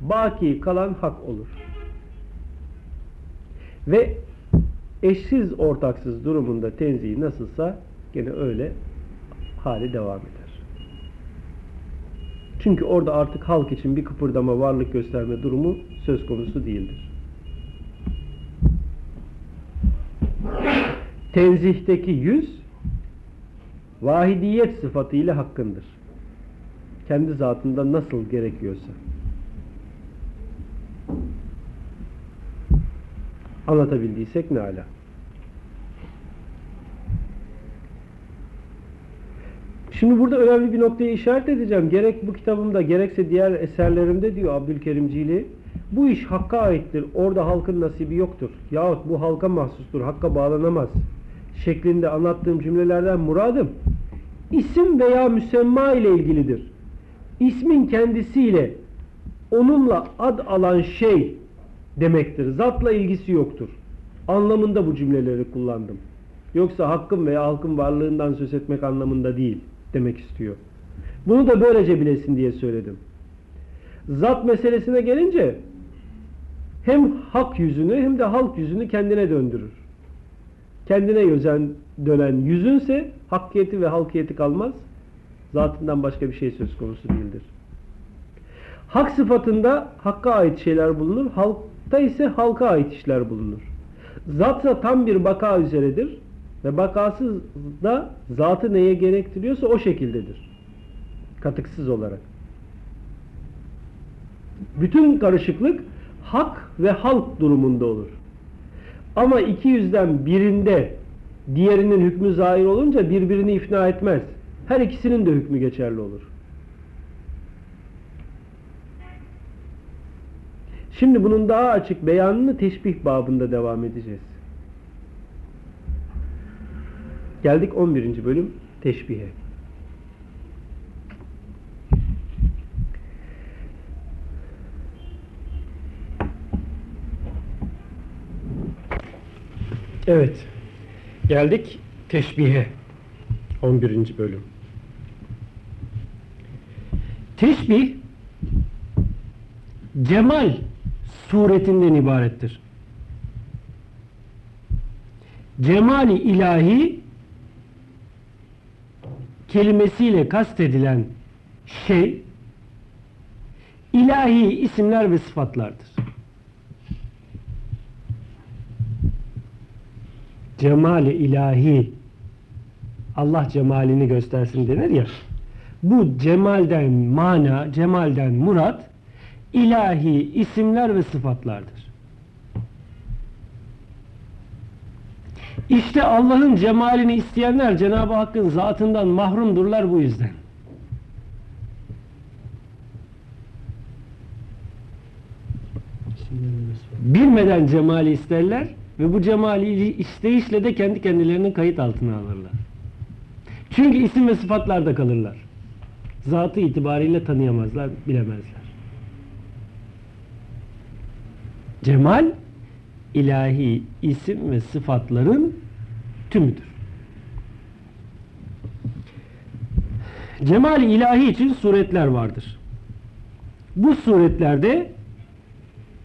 baki kalan hak olur. Ve eşsiz ortaksız durumunda tenzihi nasılsa gene öyle hali devam eder. Çünkü orada artık halk için bir kıpırdama, varlık gösterme durumu söz konusu değildir. Tenzihteki yüz vahidiyet sıfatıyla hakkındır. Kendi zatında nasıl gerekiyorsa. Anlatabildiysek ne ala. Şimdi burada önemli bir noktaya işaret edeceğim. Gerek bu kitabımda gerekse diğer eserlerimde diyor Abdülkerim Cili. Bu iş hakka aittir. Orada halkın nasibi yoktur. Yahut bu halka mahsustur. Hakka bağlanamaz. Şeklinde anlattığım cümlelerden muradım isim veya müsemma ile ilgilidir. İsmin kendisiyle onunla ad alan şey demektir. Zatla ilgisi yoktur. Anlamında bu cümleleri kullandım. Yoksa hakkın veya halkın varlığından söz etmek anlamında değil demek istiyor. Bunu da böylece bilesin diye söyledim. Zat meselesine gelince hem hak yüzünü hem de halk yüzünü kendine döndürür. Kendine yüzen, dönen yüzünse hakkiyeti ve halkiyeti kalmaz. Zatından başka bir şey söz konusu değildir. Hak sıfatında hakka ait şeyler bulunur. Halkta ise halka ait işler bulunur. Zatsa tam bir baka üzeredir. Ve bakası da zatı neye gerektiriyorsa o şekildedir. Katıksız olarak. Bütün karışıklık hak ve halk durumunda olur. Ama iki yüzden birinde diğerinin hükmü zahir olunca birbirini ifna etmez. Her ikisinin de hükmü geçerli olur. Şimdi bunun daha açık beyanını teşbih babında devam edeceğiz. Geldik 11. bölüm teşbihe. Evet. Geldik teşbihe. 11. bölüm. Teşbih cemal suretinden ibarettir. Cemali ilahi kelimesiyle kastedilen şey ilahi isimler ve sıfatlardır. Cemali ilahi Allah cemalini göstersin denir ya. Bu cemalden mana, cemalden murat ilahi isimler ve sıfatlardır. İşte Allah'ın cemalini isteyenler Cenab-ı Hakk'ın zatından mahrumdurlar bu yüzden. Bilmeden cemali isterler ve bu cemali isteyişle de kendi kendilerinin kayıt altına alırlar. Çünkü isim ve sıfatlarda kalırlar. Zatı itibariyle tanıyamazlar, bilemezler. Cemal, ilahi isim ve sıfatların tümüdür. Cemal ilahi için suretler vardır. Bu suretlerde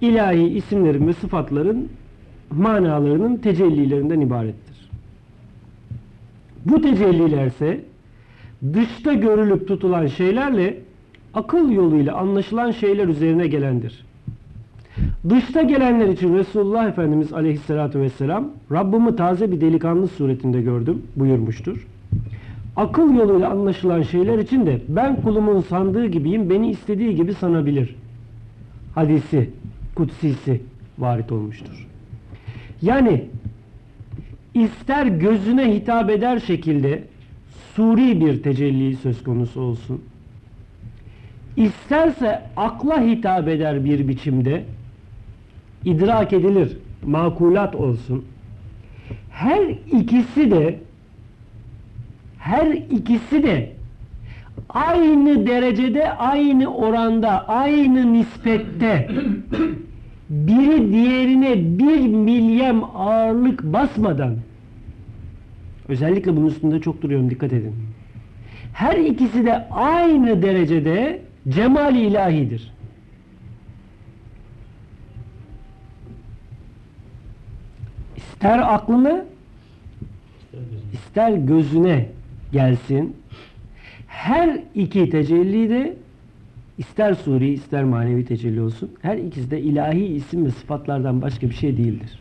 ilahi isimlerin ve sıfatların manalarının tecellilerinden ibarettir. Bu tecellilerse dışta görülüp tutulan şeylerle akıl yoluyla anlaşılan şeyler üzerine gelendir. Dışta gelenler için Resulullah Efendimiz Aleyhisselatü Vesselam Rabbimi taze bir delikanlı suretinde gördüm buyurmuştur. Akıl yoluyla anlaşılan şeyler için de ben kulumun sandığı gibiyim beni istediği gibi sanabilir. Hadisi, kutsisi varit olmuştur. Yani ister gözüne hitap eder şekilde suri bir tecelli söz konusu olsun. İsterse akla hitap eder bir biçimde idrak edilir, makulat olsun. Her ikisi de her ikisi de aynı derecede, aynı oranda, aynı nispette biri diğerine bir milyem ağırlık basmadan özellikle bunun üstünde çok duruyorum dikkat edin. Her ikisi de aynı derecede cemali ilahidir. İster aklına ister gözüne gelsin. Her iki tecelli de ister suri ister manevi tecelli olsun. Her ikisi de ilahi isim ve sıfatlardan başka bir şey değildir.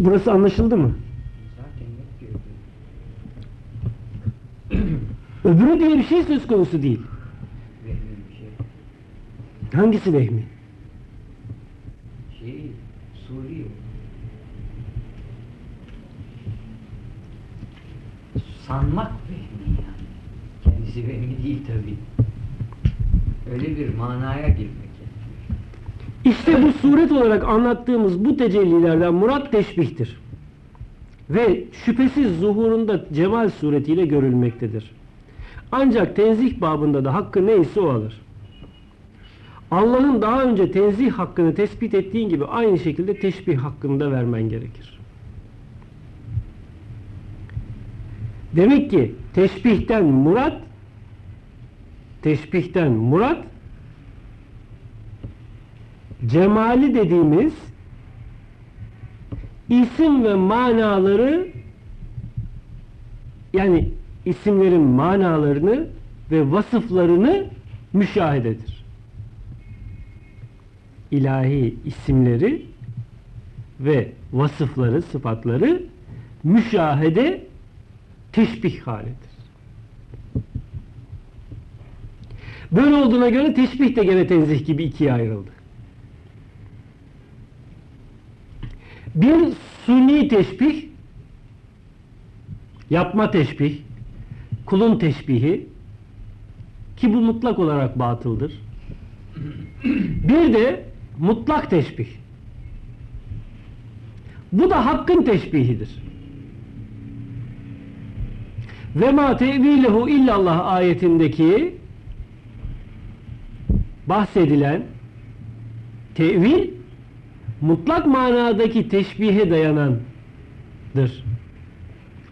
Burası anlaşıldı mı? Öbürü diye bir şey söz konusu değil. Şey. Hangisi vehmi? Şey, Suri. Sanmak vehmi yani. Kendisi vehmi değil tabi. Öyle bir manaya girmek. İşte bu suret olarak anlattığımız bu tecellilerden murat teşbihtir. Ve şüphesiz zuhurunda cemal suretiyle görülmektedir. Ancak tenzih babında da hakkı neyse o alır. Allah'ın daha önce tenzih hakkını tespit ettiğin gibi aynı şekilde teşbih hakkını da vermen gerekir. Demek ki teşbihten murat teşbihten murat cemali dediğimiz isim ve manaları yani isimlerin manalarını ve vasıflarını müşahededir. İlahi isimleri ve vasıfları, sıfatları müşahede teşbih halidir. Böyle olduğuna göre teşbih de gene tenzih gibi ikiye ayrıldı. Bir suni teşbih, yapma teşbih, kulun teşbihi ki bu mutlak olarak batıldır. Bir de mutlak teşbih. Bu da hakkın teşbihidir. Ve ma tevilehu illallah ayetindeki bahsedilen tevil mutlak manadaki teşbihe dayanandır.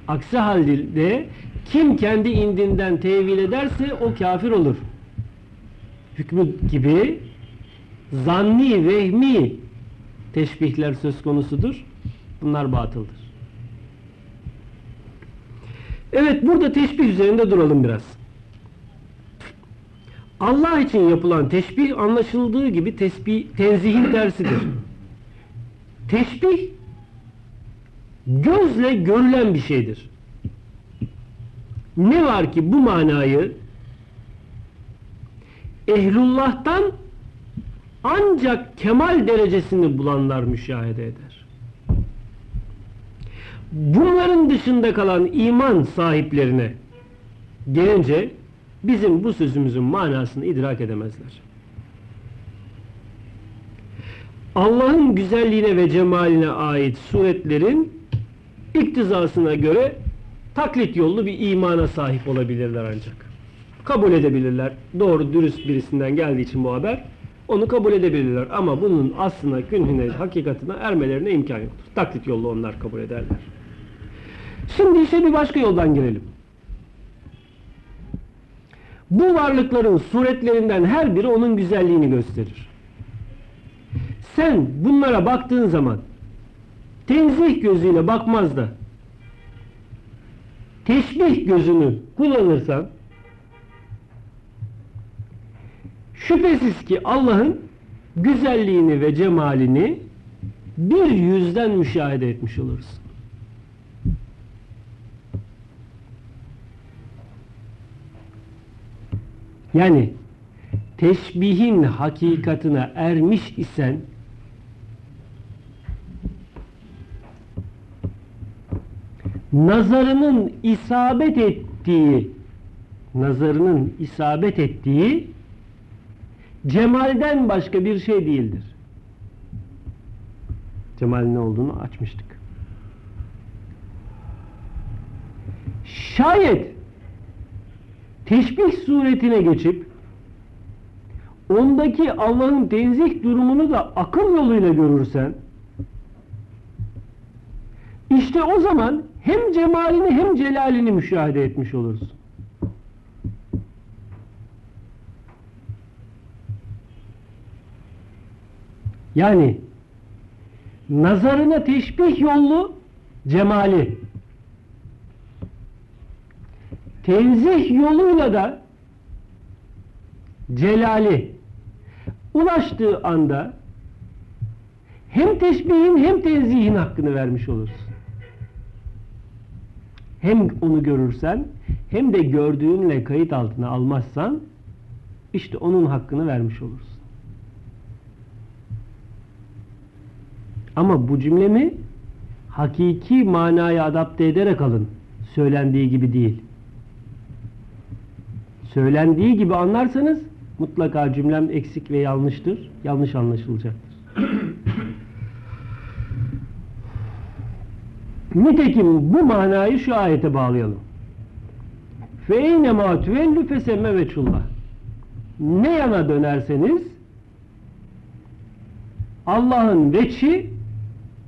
Aksi halde kim kendi indinden tevil ederse o kafir olur. Hükmü gibi zanni, vehmi teşbihler söz konusudur. Bunlar batıldır. Evet burada teşbih üzerinde duralım biraz. Allah için yapılan teşbih anlaşıldığı gibi tesbih, tenzihin tersidir. Teşbih gözle görülen bir şeydir. Ne var ki bu manayı ehlullah'tan ancak kemal derecesini bulanlar müşahede eder. Bunların dışında kalan iman sahiplerine gelince bizim bu sözümüzün manasını idrak edemezler. Allah'ın güzelliğine ve cemaline ait suretlerin iktizasına göre taklit yollu bir imana sahip olabilirler ancak. Kabul edebilirler. Doğru dürüst birisinden geldiği için bu haber onu kabul edebilirler. Ama bunun aslına, künhüne, hakikatine ermelerine imkan yoktur. Taklit yollu onlar kabul ederler. Şimdi ise bir başka yoldan girelim. Bu varlıkların suretlerinden her biri onun güzelliğini gösterir. Sen bunlara baktığın zaman tenzih gözüyle bakmaz da teşbih gözünü kullanırsan şüphesiz ki Allah'ın güzelliğini ve cemalini bir yüzden müşahede etmiş olursun. Yani teşbihin hakikatine ermiş isen nazarının isabet ettiği nazarının isabet ettiği cemalden başka bir şey değildir. Cemalin ne olduğunu açmıştık. Şayet teşbih suretine geçip ondaki Allah'ın tenzih durumunu da akıl yoluyla görürsen işte o zaman hem cemalini hem celalini müşahede etmiş olursun. Yani nazarına teşbih yollu cemali tenzih yoluyla da celali ulaştığı anda hem teşbihin hem tenzihin hakkını vermiş olursun. Hem onu görürsen hem de gördüğünle kayıt altına almazsan işte onun hakkını vermiş olursun. Ama bu cümlemi hakiki manaya adapte ederek alın. Söylendiği gibi değil. Söylendiği gibi anlarsanız mutlaka cümlem eksik ve yanlıştır. Yanlış anlaşılacaktır. Nitekim bu manayı şu ayete bağlayalım. Eyne ma tüvellü fesemme veçullah. Ne yana dönerseniz Allah'ın veçi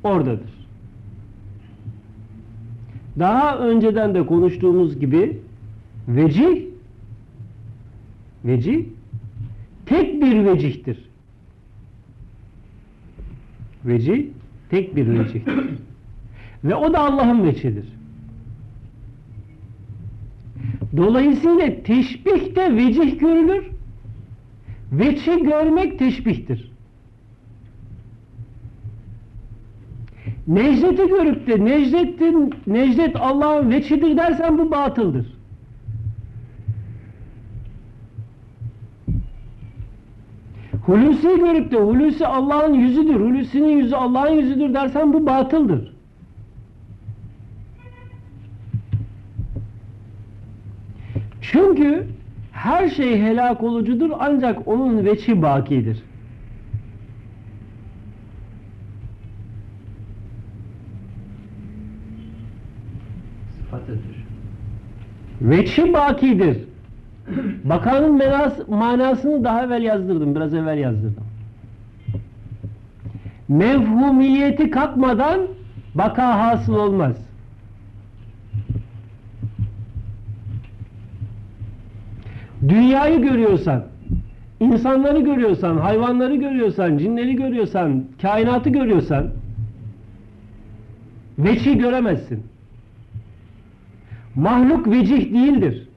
oradadır. Daha önceden de konuştuğumuz gibi vecih vecih tek bir vecihtir. Vecih tek bir vecihtir. Ve o da Allah'ın veçidir. Dolayısıyla teşbih de vecih görülür. Veçi görmek teşbihtir. Necdet'i görüp de Necdet'in Necdet Allah'ın veçidir dersen bu batıldır. Hulusi görüp de Hulusi Allah'ın yüzüdür, Hulusi'nin yüzü Allah'ın yüzüdür dersen bu batıldır. Çünkü her şey helak olucudur ancak onun veçi bakidir. Sıfatıdır. Veçi bakidir. Bakanın menas, manasını daha evvel yazdırdım, biraz evvel yazdırdım. Mevhumiyeti kalkmadan baka hasıl olmaz. Dünyayı görüyorsan, insanları görüyorsan, hayvanları görüyorsan, cinleri görüyorsan, kainatı görüyorsan, veçi göremezsin. Mahluk vecih değildir.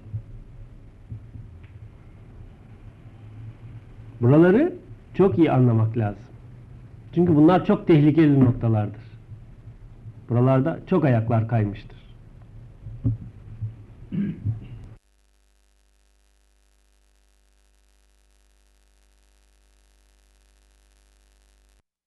Buraları çok iyi anlamak lazım. Çünkü bunlar çok tehlikeli noktalardır. Buralarda çok ayaklar kaymıştır.